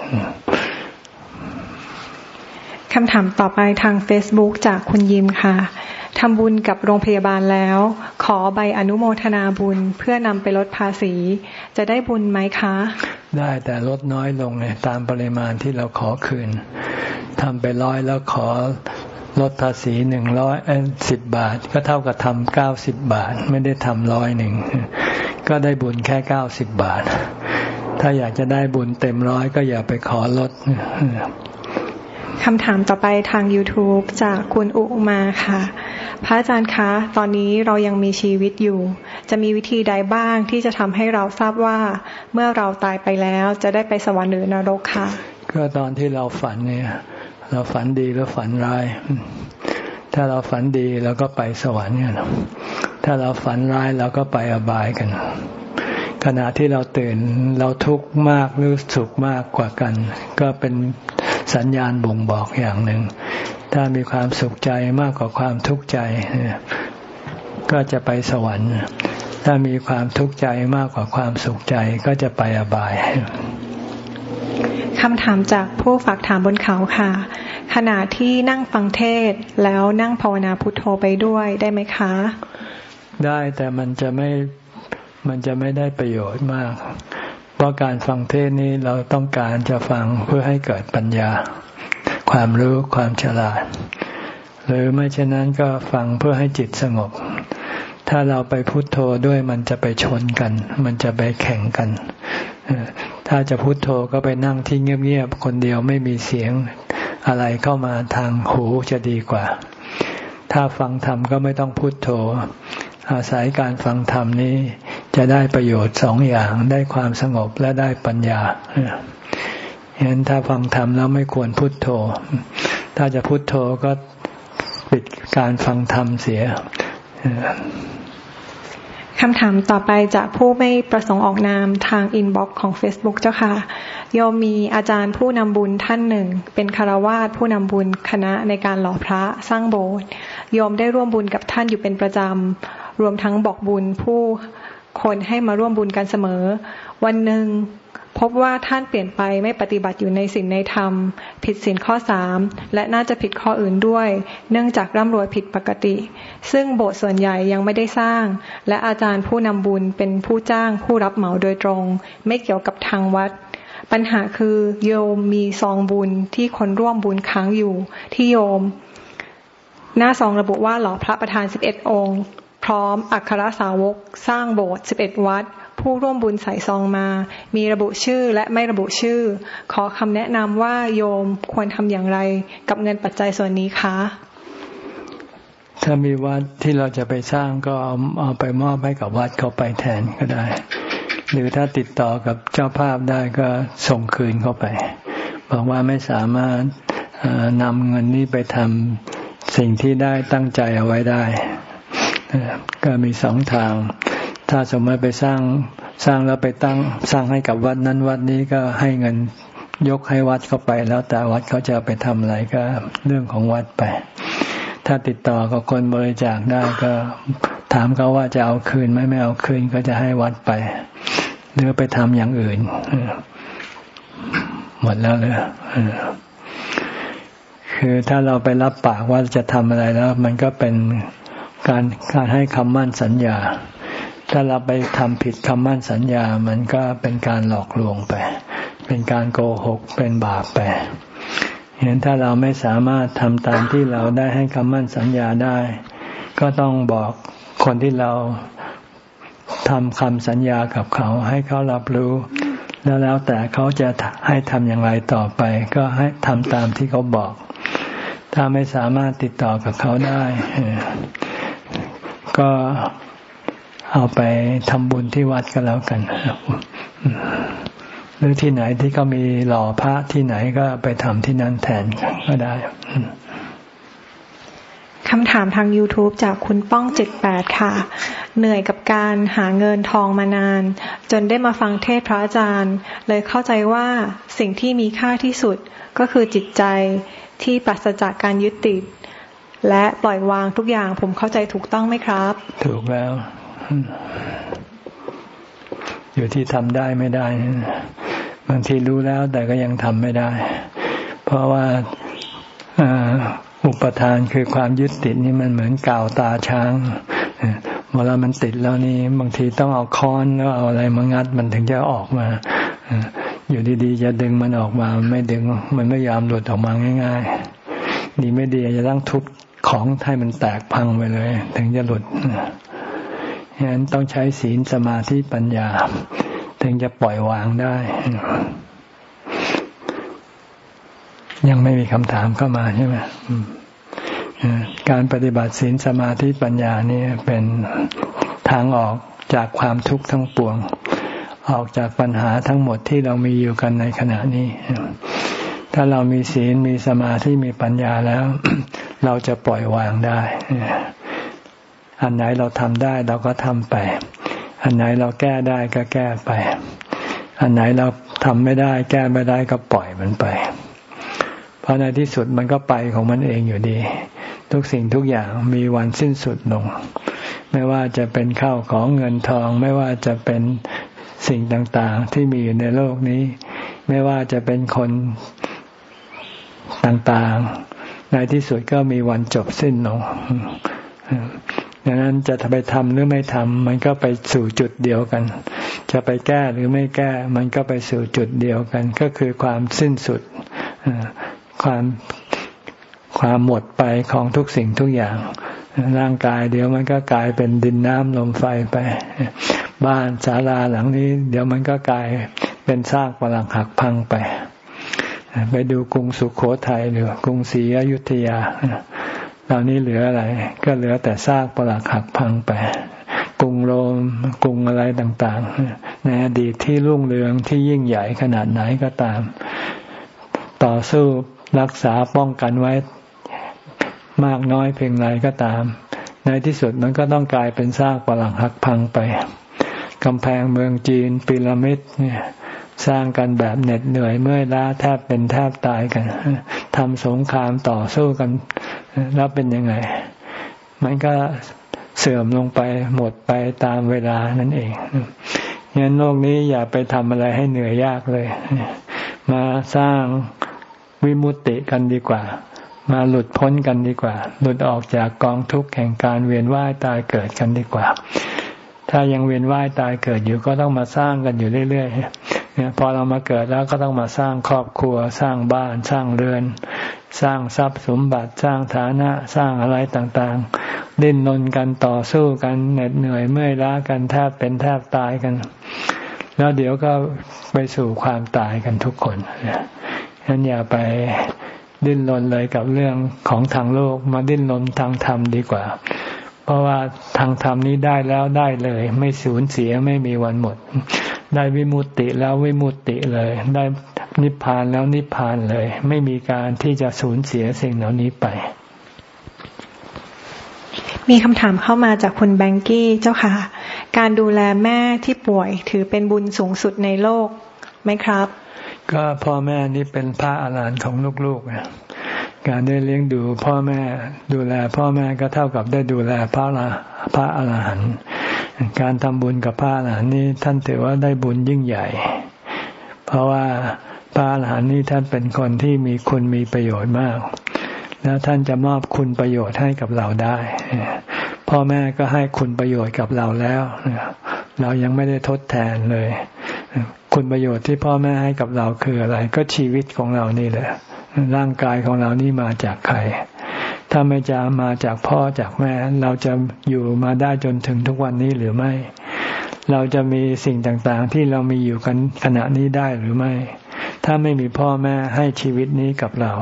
คำถามต่อไปทาง Facebook จากคุณยิมค่ะทำบุญกับโรงพยาบาลแล้ว ขอใบอนุโมทนาบุญเพื่อนำไปลดภาษี จะได้บุญไหมคะ ได้แต่ลดน้อยลงเลยตามปริมาณที่เราขอคืนทำไปร้อยแล้วขอลดภาษีหนึ่งร้อยสิบบาท ก็เท่ากับทำเก้าสิบบาท ไม่ได้ทำร้อยหนึ่งก็ได้บุญแค่เก้าสิบบาท ถ้าอยากจะได้บุญเต็มร้อยก็อย่าไปขอลด คำถามต่อไปทาง YouTube จากคุณอุมาค่ะ พระอาจารย์คะ ตอนนี้เรายังมีชีวิตอยู่ จะมีวิธีใดบ้างที่จะทำให้เราทราบว่า เมื่อเราตายไปแล้วจะได้ไปสวรรค์หรือนรกคะก็ตอนที่เราฝันเนี่ย เราฝันดีหรือฝันร้าย ถ้าเราฝันดีเราก็ไปสวรรค์กันถ้าเราฝันร้ายเราก็ไปอบายกัน ขณะที่เราตื่นเราทุกข์มากหรือสุขมากกว่ากัน ก็เป็น สัญญาณบ่งบอกอย่างหนึ่ง ถ้ามีความสุขใจมากกว่าความทุกข์ใจ ก็จะไปสวรรค์ ถ้ามีความทุกข์ใจมากกว่าความสุขใจก็จะไปอบายคำถามจากผู้ฝากถามบนเขาค่ะ ขณะที่นั่งฟังเทศแล้วนั่งภาวนาพุทโธไปด้วยได้ไหมคะ ได้แต่มันจะไม่มันจะไม่ได้ประโยชน์มาก เพราะการฟังเทศนี้เราต้องการจะฟังเพื่อให้เกิดปัญญา ความรู้ความฉลาด หรือไม่เช่นนั้นก็ฟังเพื่อให้จิตสงบ ถ้าเราไปพุโทโธด้วยมันจะไปชนกัน มันจะไปแข่งกัน ถ้าจะพุโทโธก็ไปนั่งที่เงียบๆคนเดียวไม่มีเสียงอะไรเข้ามาทางหูจะดีกว่า ถ้าฟังธรรมก็ไม่ต้องพุโทโธ อาศัยการฟังธรรมนี้ จะได้ประโยชน์สองอย่างได้ความสงบและได้ปัญญาเห็นถ้าฟังธรรมแล้วไม่ควรพุโทโธ ถ้าจะพุโทโธก็ปิดการฟังธรรมเสียคำถามต่อไปจากผู้ไม่ประสงค์ออกนามทางอินบ็อกซ์ของ Facebook เจ้าค่ะ โยมมีอาจารย์ผู้นำบุญท่านหนึ่ง เป็นคารวาสผู้นำบุญคณะในการหล่อพระสร้างโบสถ์โยมได้ร่วมบุญกับท่านอยู่เป็นประจำ รวมทั้งบอกบุญผู้ คนให้มาร่วมบุญกันเสมอ วันหนึ่งพบว่าท่านเปลี่ยนไปไม่ปฏิบัติอยู่ในสิ่งในธรรม ผิดศีลข้อสามและน่าจะผิดข้ออื่นด้วย เนื่องจากร่ำรวยผิดปกติ ซึ่งโบสถ์ส่วนใหญ่ยังไม่ได้สร้าง และอาจารย์ผู้นำบุญเป็นผู้จ้างผู้รับเหมาโดยตรง ไม่เกี่ยวกับทางวัด ปัญหาคือโยมมีซองบุญที่คนร่วมบุญค้างอยู่ที่โยม หน้าซองระบุว่าหล่อพระประธานสิบเอ็ดองค์ พร้อมอัครสาวก สร้างโบสถ์สิบเอ็ดวัด ผู้ร่วมบุญใส่ซองมา มีระบุชื่อและไม่ระบุชื่อ ขอคำแนะนำว่าโยมควรทำอย่างไรกับเงินปัจจัยส่วนนี้คะถ้ามีวัดที่เราจะไปสร้างก็เอาเอาไปมอบให้กับวัดเขาไปแทนก็ได้ หรือถ้าติดต่อกับเจ้าภาพได้ก็ส่งคืนเข้าไป บอกว่าไม่สามารถนำเงินนี้ไปทำสิ่งที่ได้ตั้งใจเอาไว้ได้ ก็มีสองทาง ถ้าสมมติไปสร้างสร้างแล้วไปตั้งสร้างให้กับวัดนั้นวัดนี้ก็ให้เงินยกให้วัดเข้าไป แล้วแต่วัดเขาจะไปทำอะไรก็เรื่องของวัดไป ถ้าติดต่อกับคนบริจาคได้ก็ถามเขาว่าจะเอาคืนไหมไม่เอาคืนก็จะให้วัดไป หรือไปทำอย่างอื่น หมดแล้วเลยคือถ้าเราไปรับปากว่าจะทำอะไรแล้ว มันก็เป็น การการให้คำมั่นสัญญา ถ้าเราไปทำผิดคำมั่นสัญญา มันก็เป็นการหลอกลวงไป เป็นการโกหก เป็นบาปไปเห็นถ้าเราไม่สามารถทำตามที่เราได้ให้คำมั่นสัญญาได้ ก็ต้องบอกคนที่เราทำคำสัญญากับเขา ให้เขารับรู้ แล้วแล้วแต่เขาจะให้ทำอย่างไรต่อไป ก็ให้ทำตามที่เขาบอก ถ้าไม่สามารถติดต่อกับเขาได้ ก็เอาไปทำบุญที่วัดก็แล้วกัน หรือที่ไหนที่เขามีหล่อพระที่ไหนก็ไปทำที่นั่นแทนก็ได้คำถามทาง YouTube จากคุณป้องเจ็ดแปดค่ะ เหนื่อยกับการหาเงินทองมานาน จนได้มาฟังเทศพระอาจารย์ เลยเข้าใจว่าสิ่งที่มีค่าที่สุดก็คือจิตใจที่ปราศจากการยึดติด และปล่อยวางทุกอย่าง ผมเข้าใจถูกต้องไหมครับ ถูกแล้ว อยู่ที่ทำได้ไม่ได้บางทีรู้แล้วแต่ก็ยังทำไม่ได้ เพราะว่าอุปทานคือความยึดติดนี่มันเหมือนกาวตาช้างเวลามันติดแล้วนี่บางทีต้องเอาค้อนแล้วเอาอะไรมางัดมันถึงจะออกมาอยู่ดีๆจะดึงมันออกมา ไม่ดึง มันไม่ยอมหลุดออกมาง่าย ๆ ดีไม่ดีจะต้องทุบ ของให้มันแตกพังไปเลย ถึงจะหลุดฉะนั้นต้องใช้ศีลสมาธิปัญญา ถึงจะปล่อยวางได้ ยังไม่มีคำถามเข้ามาใช่ไหมการปฏิบัติศีลสมาธิปัญญานี่เป็นทางออกจากความทุกข์ทั้งปวง ออกจากปัญหาทั้งหมดที่เรามีอยู่กันในขณะนี้ ถ้าเรามีศีลมีสมาธิมีปัญญาแล้ว เราจะปล่อยวางได้ อันไหนเราทำได้เราก็ทำไป อันไหนเราแก้ได้ก็แก้ไป อันไหนเราทำไม่ได้ แก้ไม่ได้ก็ปล่อยมันไป เพราะในที่สุดมันก็ไปของมันเองอยู่ดี ทุกสิ่งทุกอย่างมีวันสิ้นสุดลง ไม่ว่าจะเป็นข้าวของเงินทอง ไม่ว่าจะเป็นสิ่งต่างๆ ที่มีอยู่ในโลกนี้ ไม่ว่าจะเป็นคนต่างๆ ในที่สุดก็มีวันจบสิ้นลงดังนั้นจะไปทำหรือไม่ทำมันก็ไปสู่จุดเดียวกัน จะไปแก้หรือไม่แก้ มันก็ไปสู่จุดเดียวกัน ก็คือความสิ้นสุดความความหมดไปของทุกสิ่งทุกอย่าง ร่างกายเดี๋ยวมันก็กลายเป็นดินน้ำลมไฟไป บ้านศาลาหลังนี้ เดี๋ยวมันก็กลายเป็นซากปรักหักพังไป ไปดูกรุงสุขโขทัยหรือกรุงศรีอยุธยาตอนนี้เหลืออะไร ก็เหลือแต่ซากปรักหักพังไปกรุงโรมกรุงอะไรต่างๆ ในอดีตที่รุ่งเรืองที่ยิ่งใหญ่ขนาดไหนก็ตาม ต่อสู้รักษาป้องกันไว้มากน้อยเพียงไรก็ตาม ในที่สุดมันก็ต้องกลายเป็นซากปรักหักพังไปกำแพงเมืองจีนปิรามิดเนี่ย สร้างกันแบบเหน็ดเหนื่อยเมื่อยล้าแทบเป็นแทบตายกันทำสงครามต่อสู้กันแล้วเป็นยังไง มันก็เสื่อมลงไปหมดไปตามเวลานั่นเองงั้นโลกนี้อย่าไปทำอะไรให้เหนื่อยยากเลย มาสร้างวิมุตติกันดีกว่า มาหลุดพ้นกันดีกว่า หลุดออกจากกองทุกข์แห่งการเวียนว่ายตายเกิดกันดีกว่า ถ้ายังเวียนว่ายตายเกิดอยู่ก็ต้องมาสร้างกันอยู่เรื่อยๆ เนี่ยพอเรามาเกิดแล้วก็ต้องมาสร้างครอบครัว สร้างบ้านสร้างเรือน สร้างทรัพย์สมบัติสร้างฐานะสร้างอะไรต่างๆ ดิ้นรนกันต่อสู้กันเหน็ดเหนื่อยเมื่อยล้ากันแทบเป็นแทบตายกัน แล้วเดี๋ยวก็ไปสู่ความตายกันทุกคนฉะนั้นอย่าไปดิ้นรนเลยกับเรื่องของทางโลกมาดิ้นรนทางธรรมดีกว่า เพราะว่าทางธรรมนี้ได้แล้วได้เลย ไม่สูญเสียไม่มีวันหมด ได้วิมุตติแล้ววิมุตติเลย ได้นิพพานแล้วนิพพานเลย ไม่มีการที่จะสูญเสียสิ่งเหล่านี้ไป มีคำถามเข้ามาจากคุณแบงกี้เจ้าค่ะ การดูแลแม่ที่ป่วยถือเป็นบุญสูงสุดในโลกไหมครับ ก็พ่อแม่นี่เป็นพระอาหารหันต์ของลูกๆ การได้เลี้ยงดูพ่อแม่ดูแลพ่อแม่ก็เท่ากับได้ดูแลพระละพระอรหันต์การทำบุญกับพระอรหันต์นี้ท่านถือว่าได้บุญยิ่งใหญ่ เพราะว่าพระอรหันต์นี้ท่านเป็นคนที่มีคุณมีประโยชน์มาก แล้วท่านจะมอบคุณประโยชน์ให้กับเราได้ พ่อแม่ก็ให้คุณประโยชน์กับเราแล้ว เรายังไม่ได้ทดแทนเลย คุณประโยชน์ที่พ่อแม่ให้กับเราคืออะไร ก็ชีวิตของเรานี่แหละ ร่างกายของเรานี่มาจากใคร ถ้าไม่จะมาจากพ่อจากแม่ เราจะอยู่มาได้จนถึงทุกวันนี้หรือไม่ เราจะมีสิ่งต่างๆ ที่เรามีอยู่กันขณะนี้ได้หรือไม่ ถ้าไม่มีพ่อแม่ให้ชีวิตนี้กับเรา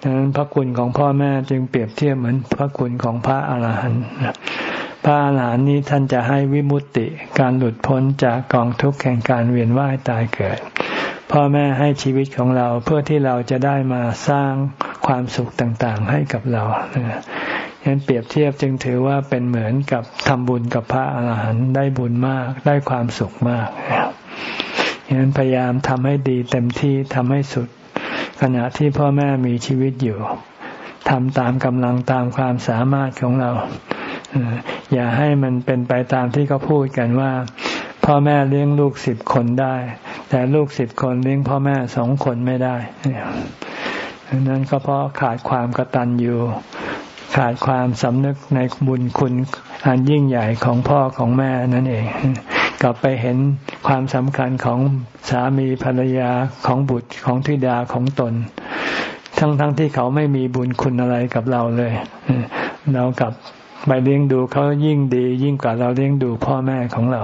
ดังนั้นพระคุณของพ่อแม่จึงเปรียบเทียบเหมือนพระคุณของพระอาหารหันต์พระอาหารหันต์นี้ท่านจะให้วิมุตติการหลุดพ้นจากกองทุกข์แห่งการเวียนว่ายตายเกิด พ่อแม่ให้ชีวิตของเราเพื่อที่เราจะได้มาสร้างความสุขต่างๆ ให้กับเราฉะนั้นเปรียบเทียบจึงถือว่าเป็นเหมือนกับทำบุญกับพระอาหารหันต์ได้บุญมากได้ความสุขมากฉะนั้นพยายามทำให้ดีเต็มที่ทำให้สุด ขณะที่พ่อแม่มีชีวิตอยู่ทำตามกำลังตามความสามารถของเราอย่าให้มันเป็นไปตามที่เขาพูดกันว่า พ่อแม่เลี้ยงลูกสิบคนได้ แต่ลูกสิบคนเลี้ยงพ่อแม่สองคนไม่ได้นั่นก็เพราะขาดความกตัญญูขาดความสำนึกในบุญคุณอันยิ่งใหญ่ของพ่อของแม่นั่นเอง กลับไปเห็นความสำคัญของสามีภรรยาของบุตรของธิดาของตน ทั้งๆทที่เขาไม่มีบุญคุณอะไรกับเราเลย เรากลับไปเลี้ยงดูเขายิ่งดี ยิ่งกว่าเราเลี้ยงดูพ่อแม่ของเรา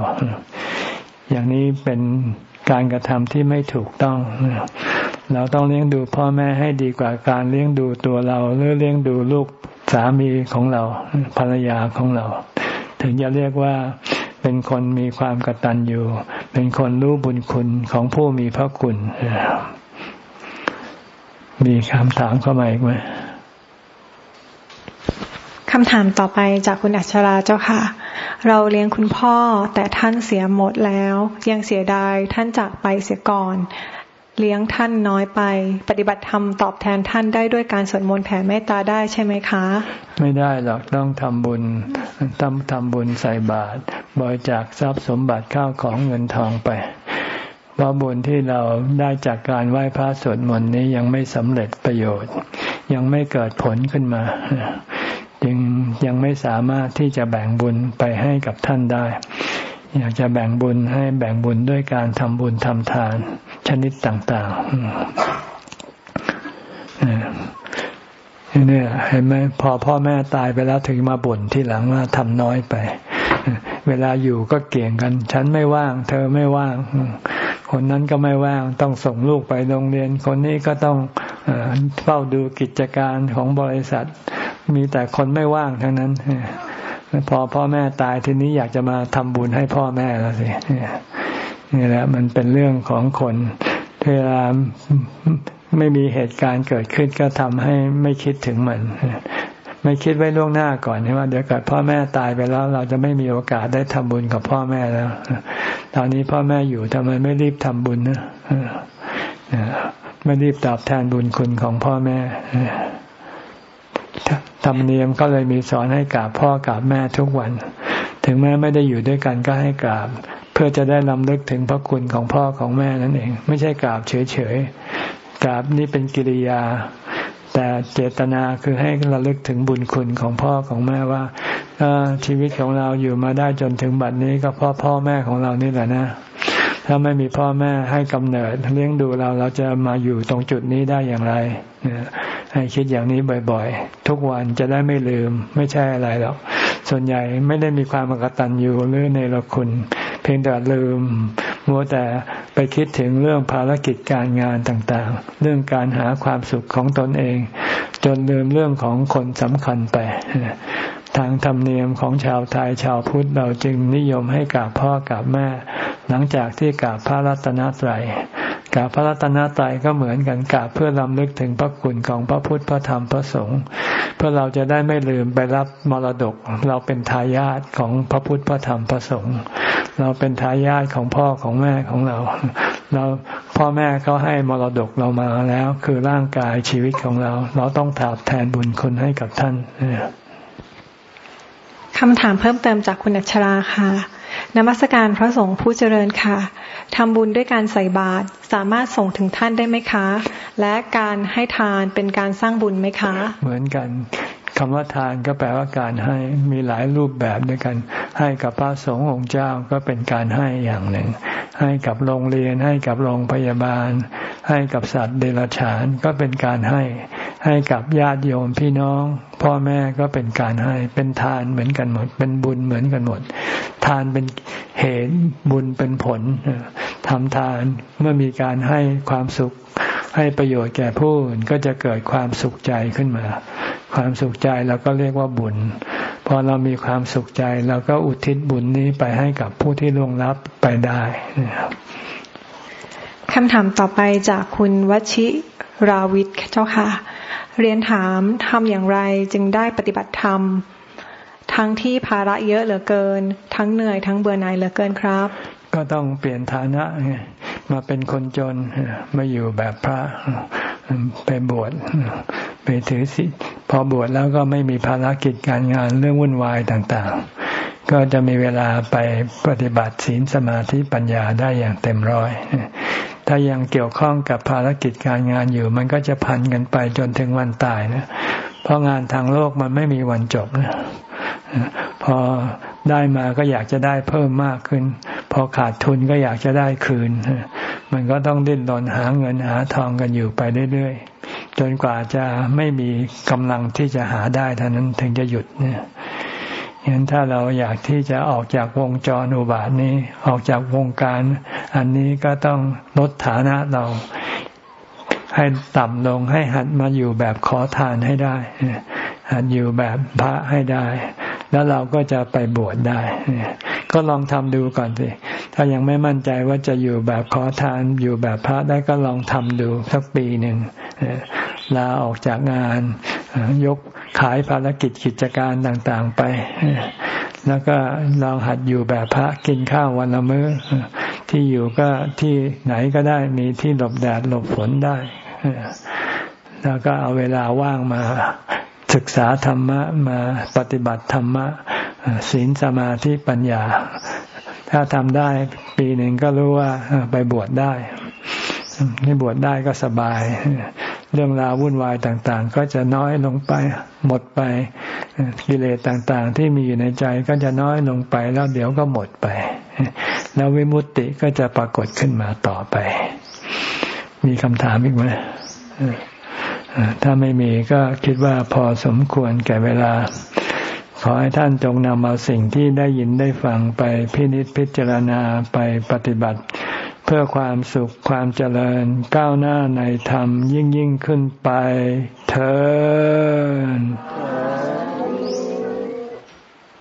อย่างนี้เป็นการกระทำที่ไม่ถูกต้อง เราต้องเลี้ยงดูพ่อแม่ให้ดีกว่าการเลี้ยงดูตัวเราหรือเลี้ยงดูลูกสามีของเราภรรยาของเรา ถึงจะเรียกว่าเป็นคนมีความกตัญญูเป็นคนรู้บุญคุณของผู้มีพระคุณ มีคำถามเข้ามาอีกไหมคำถามต่อไปจากคุณอัชราเจ้าค่ะ เราเลี้ยงคุณพ่อแต่ท่านเสียหมดแล้ว ยังเสียดายท่านจากไปเสียก่อน เลี้ยงท่านน้อยไป ปฏิบัติธรรมตอบแทนท่านได้ด้วยการสวดมนต์แผ่เมตตาได้ใช่ไหมคะ ไม่ได้หรอกต้องทำบุญต้องทำบุญใส่บาตรบริจาคทรัพย์สมบัติข้าวของเงินทองไปเพราะบุญที่เราได้จากการไหว้พระสวดมนต์นี้ยังไม่สำเร็จประโยชน์ ยังไม่เกิดผลขึ้นมา จึงยังไม่สามารถที่จะแบ่งบุญไปให้กับท่านได้ อยากจะแบ่งบุญให้แบ่งบุญด้วยการทำบุญทำทานชนิดต่างๆนี่เห็นไหมพอพ่อแม่ตายไปแล้วถึงมาบ่นที่หลังว่าทำน้อยไป เวลาอยู่ก็เกี่ยงกัน ฉันไม่ว่าง เธอไม่ว่าง คนนั้นก็ไม่ว่าง ต้องส่งลูกไปโรงเรียน คนนี้ก็ต้องเฝ้าดูกิจการของบริษัท มีแต่คนไม่ว่างทั้งนั้นพอพ่อแม่ตายทีนี้อยากจะมาทำบุญให้พ่อแม่แล้วสินี่แหละมันเป็นเรื่องของคนเวลาไม่มีเหตุการณ์เกิดขึ้นก็ทำให้ไม่คิดถึงมันไม่คิดไว้ล่วงหน้าก่อนว่าเดี๋ยวเกิดพ่อแม่ตายไปแล้ว เราจะไม่มีโอกาสได้ทำบุญกับพ่อแม่แล้วตอนนี้พ่อแม่อยู่ทำไมไม่รีบทำบุญนะไม่รีบตอบแทนบุญคุณของพ่อแม่ ธรรมเนียมก็เลยมีสอนให้กราบพ่อกราบแม่ทุกวัน ถึงแม้ไม่ได้อยู่ด้วยกันก็ให้กราบ เพื่อจะได้ลำลึกถึงพระคุณของพ่อของแม่นั่นเอง ไม่ใช่กราบเฉยๆกราบนี่เป็นกิริยา แต่เจตนาคือให้ระลึกถึงบุญคุณของพ่อของแม่ว่าชีวิตของเราอยู่มาได้จนถึงบัดนี้ก็เพราะพ่อแม่ของเรานี่แหละนะ ถ้าไม่มีพ่อแม่ให้กำเนิดเลี้ยงดูเราเราจะมาอยู่ตรงจุดนี้ได้อย่างไร ให้คิดอย่างนี้บ่อยๆ ทุกวันจะได้ไม่ลืมไม่ใช่อะไรหรอก ส่วนใหญ่ไม่ได้มีความกตัญญูหรือในละคุณ เพียงแต่ลืม มัวแต่ไปคิดถึงเรื่องภารกิจการงานต่างๆ เรื่องการหาความสุขของตนเอง จนลืมเรื่องของคนสำคัญไป ทางธรรมเนียมของชาวไทยชาวพุทธเราจึงนิยมให้กราบพ่อกราบแม่ หลังจากที่กราบพระรัตนตรัยกราบพระรัตนตรัยก็เหมือนกันกราบเพื่อลำลึกถึงพระคุณของพระพุทธพระธรรมพระสงฆ์เพื่อเราจะได้ไม่ลืมไปรับมรดก เราเป็นทายาทของพระพุทธพระธรรมพระสงฆ์เราเป็นทายาทของพ่อของแม่ของเรา เราพ่อแม่เขาให้มรดกเรามาแล้ว คือร่างกายชีวิตของเรา เราต้องตอบแทนบุญคุณให้กับท่าน คำถามเพิ่มเติมจากคุณอัชราค่ะนมัสการพระสงฆ์ผู้เจริญค่ะทำบุญด้วยการใส่บาตรสามารถส่งถึงท่านได้ไหมคะ และการให้ทานเป็นการสร้างบุญไหมคะ เหมือนกัน คำว่าทานก็แปลว่าการให้มีหลายรูปแบบด้วยกัน ให้กับพระสงฆ์องค์เจ้าก็เป็นการให้อย่างหนึ่ง ให้กับโรงเรียน ให้กับโรงพยาบาล ให้กับสัตว์เดรัจฉานก็เป็นการให้ ให้กับญาติโยมพี่น้อง พ่อแม่ก็เป็นการให้ เป็นทานเหมือนกันหมด เป็นบุญเหมือนกันหมด ทานเป็นเหตุบุญเป็นผลทำทานเมื่อมีการให้ความสุข ให้ประโยชน์แก่ผู้อื่นก็จะเกิดความสุขใจขึ้นมา ความสุขใจเราก็เรียกว่าบุญ พอเรามีความสุขใจเราก็อุทิศบุญนี้ไปให้กับผู้ที่ล่วงลับไปได้คำถามต่อไปจากคุณวชิราวิทย์เจ้าค่ะ เรียนถามทำอย่างไรจึงได้ปฏิบัติธรรม ทั้งที่ภาระเยอะเหลือเกิน ทั้งเหนื่อยทั้งเบื่อหน่ายเหลือเกินครับ ก็ต้องเปลี่ยนฐานะ มาเป็นคนจนมาอยู่แบบพระไปบวชไปถือศีลพอบวชแล้วก็ไม่มีภารกิจการงานเรื่องวุ่นวายต่างๆ ก็จะมีเวลาไปปฏิบัติศีลสมาธิปัญญาได้อย่างเต็มร้อย ถ้ายังเกี่ยวข้องกับภารกิจการงานอยู่ มันก็จะพันกันไปจนถึงวันตายนะ เพราะงานทางโลกมันไม่มีวันจบนะ พอได้มาก็อยากจะได้เพิ่มมากขึ้น พอขาดทุนก็อยากจะได้คืน มันก็ต้องดิ้นรนหาเงินหาทองกันอยู่ไปเรื่อยๆ จนกว่าจะไม่มีกำลังที่จะหาได้เท่านั้นถึงจะหยุดเนี่ยงั้นถ้าเราอยากที่จะออกจากวงจรอุบาทนี้ออกจากวงการ อันนี้ก็ต้องลดฐานะเราให้ต่ำลงให้หัดมาอยู่แบบขอทานให้ได้ หัดอยู่แบบพระให้ได้ แล้วเราก็จะไปบวชได้ ก็ลองทำดูก่อนสิ ถ้ายังไม่มั่นใจว่าจะอยู่แบบขอทานอยู่แบบพระได้ก็ลองทำดูสักปีหนึ่งลาออกจากงาน ยกขายภารกิจกิจการต่างๆไป แล้วก็ลองหัดอยู่แบบพระกินข้าววันละมื้อ ที่อยู่ก็ที่ไหนก็ได้มีที่หลบแดดหลบฝนได้แล้วก็เอาเวลาว่างมา ศึกษาธรรมะมาปฏิบัติธรรมะศีลสมาธิปัญญา ถ้าทำได้ปีหนึ่งก็รู้ว่าไปบวชได้ที่บวชได้ก็สบาย เรื่องราววุ่นวายต่างๆ ก็จะน้อยลงไปหมดไปกิเลสต่างๆ ที่มีอยู่ในใจก็จะน้อยลงไปแล้วเดี๋ยวก็หมดไป แล้ววิมุตติก็จะปรากฏขึ้นมาต่อไป มีคำถามอีกไหม ถ้าไม่มีก็คิดว่าพอสมควรแก่เวลา ขอให้ท่านจงนำเอาสิ่งที่ได้ยินได้ฟังไปพินิจพิจารณาไปปฏิบัติ เพื่อความสุขความเจริญก้าวหน้าในธรรมยิ่งยิ่งขึ้นไปเธอ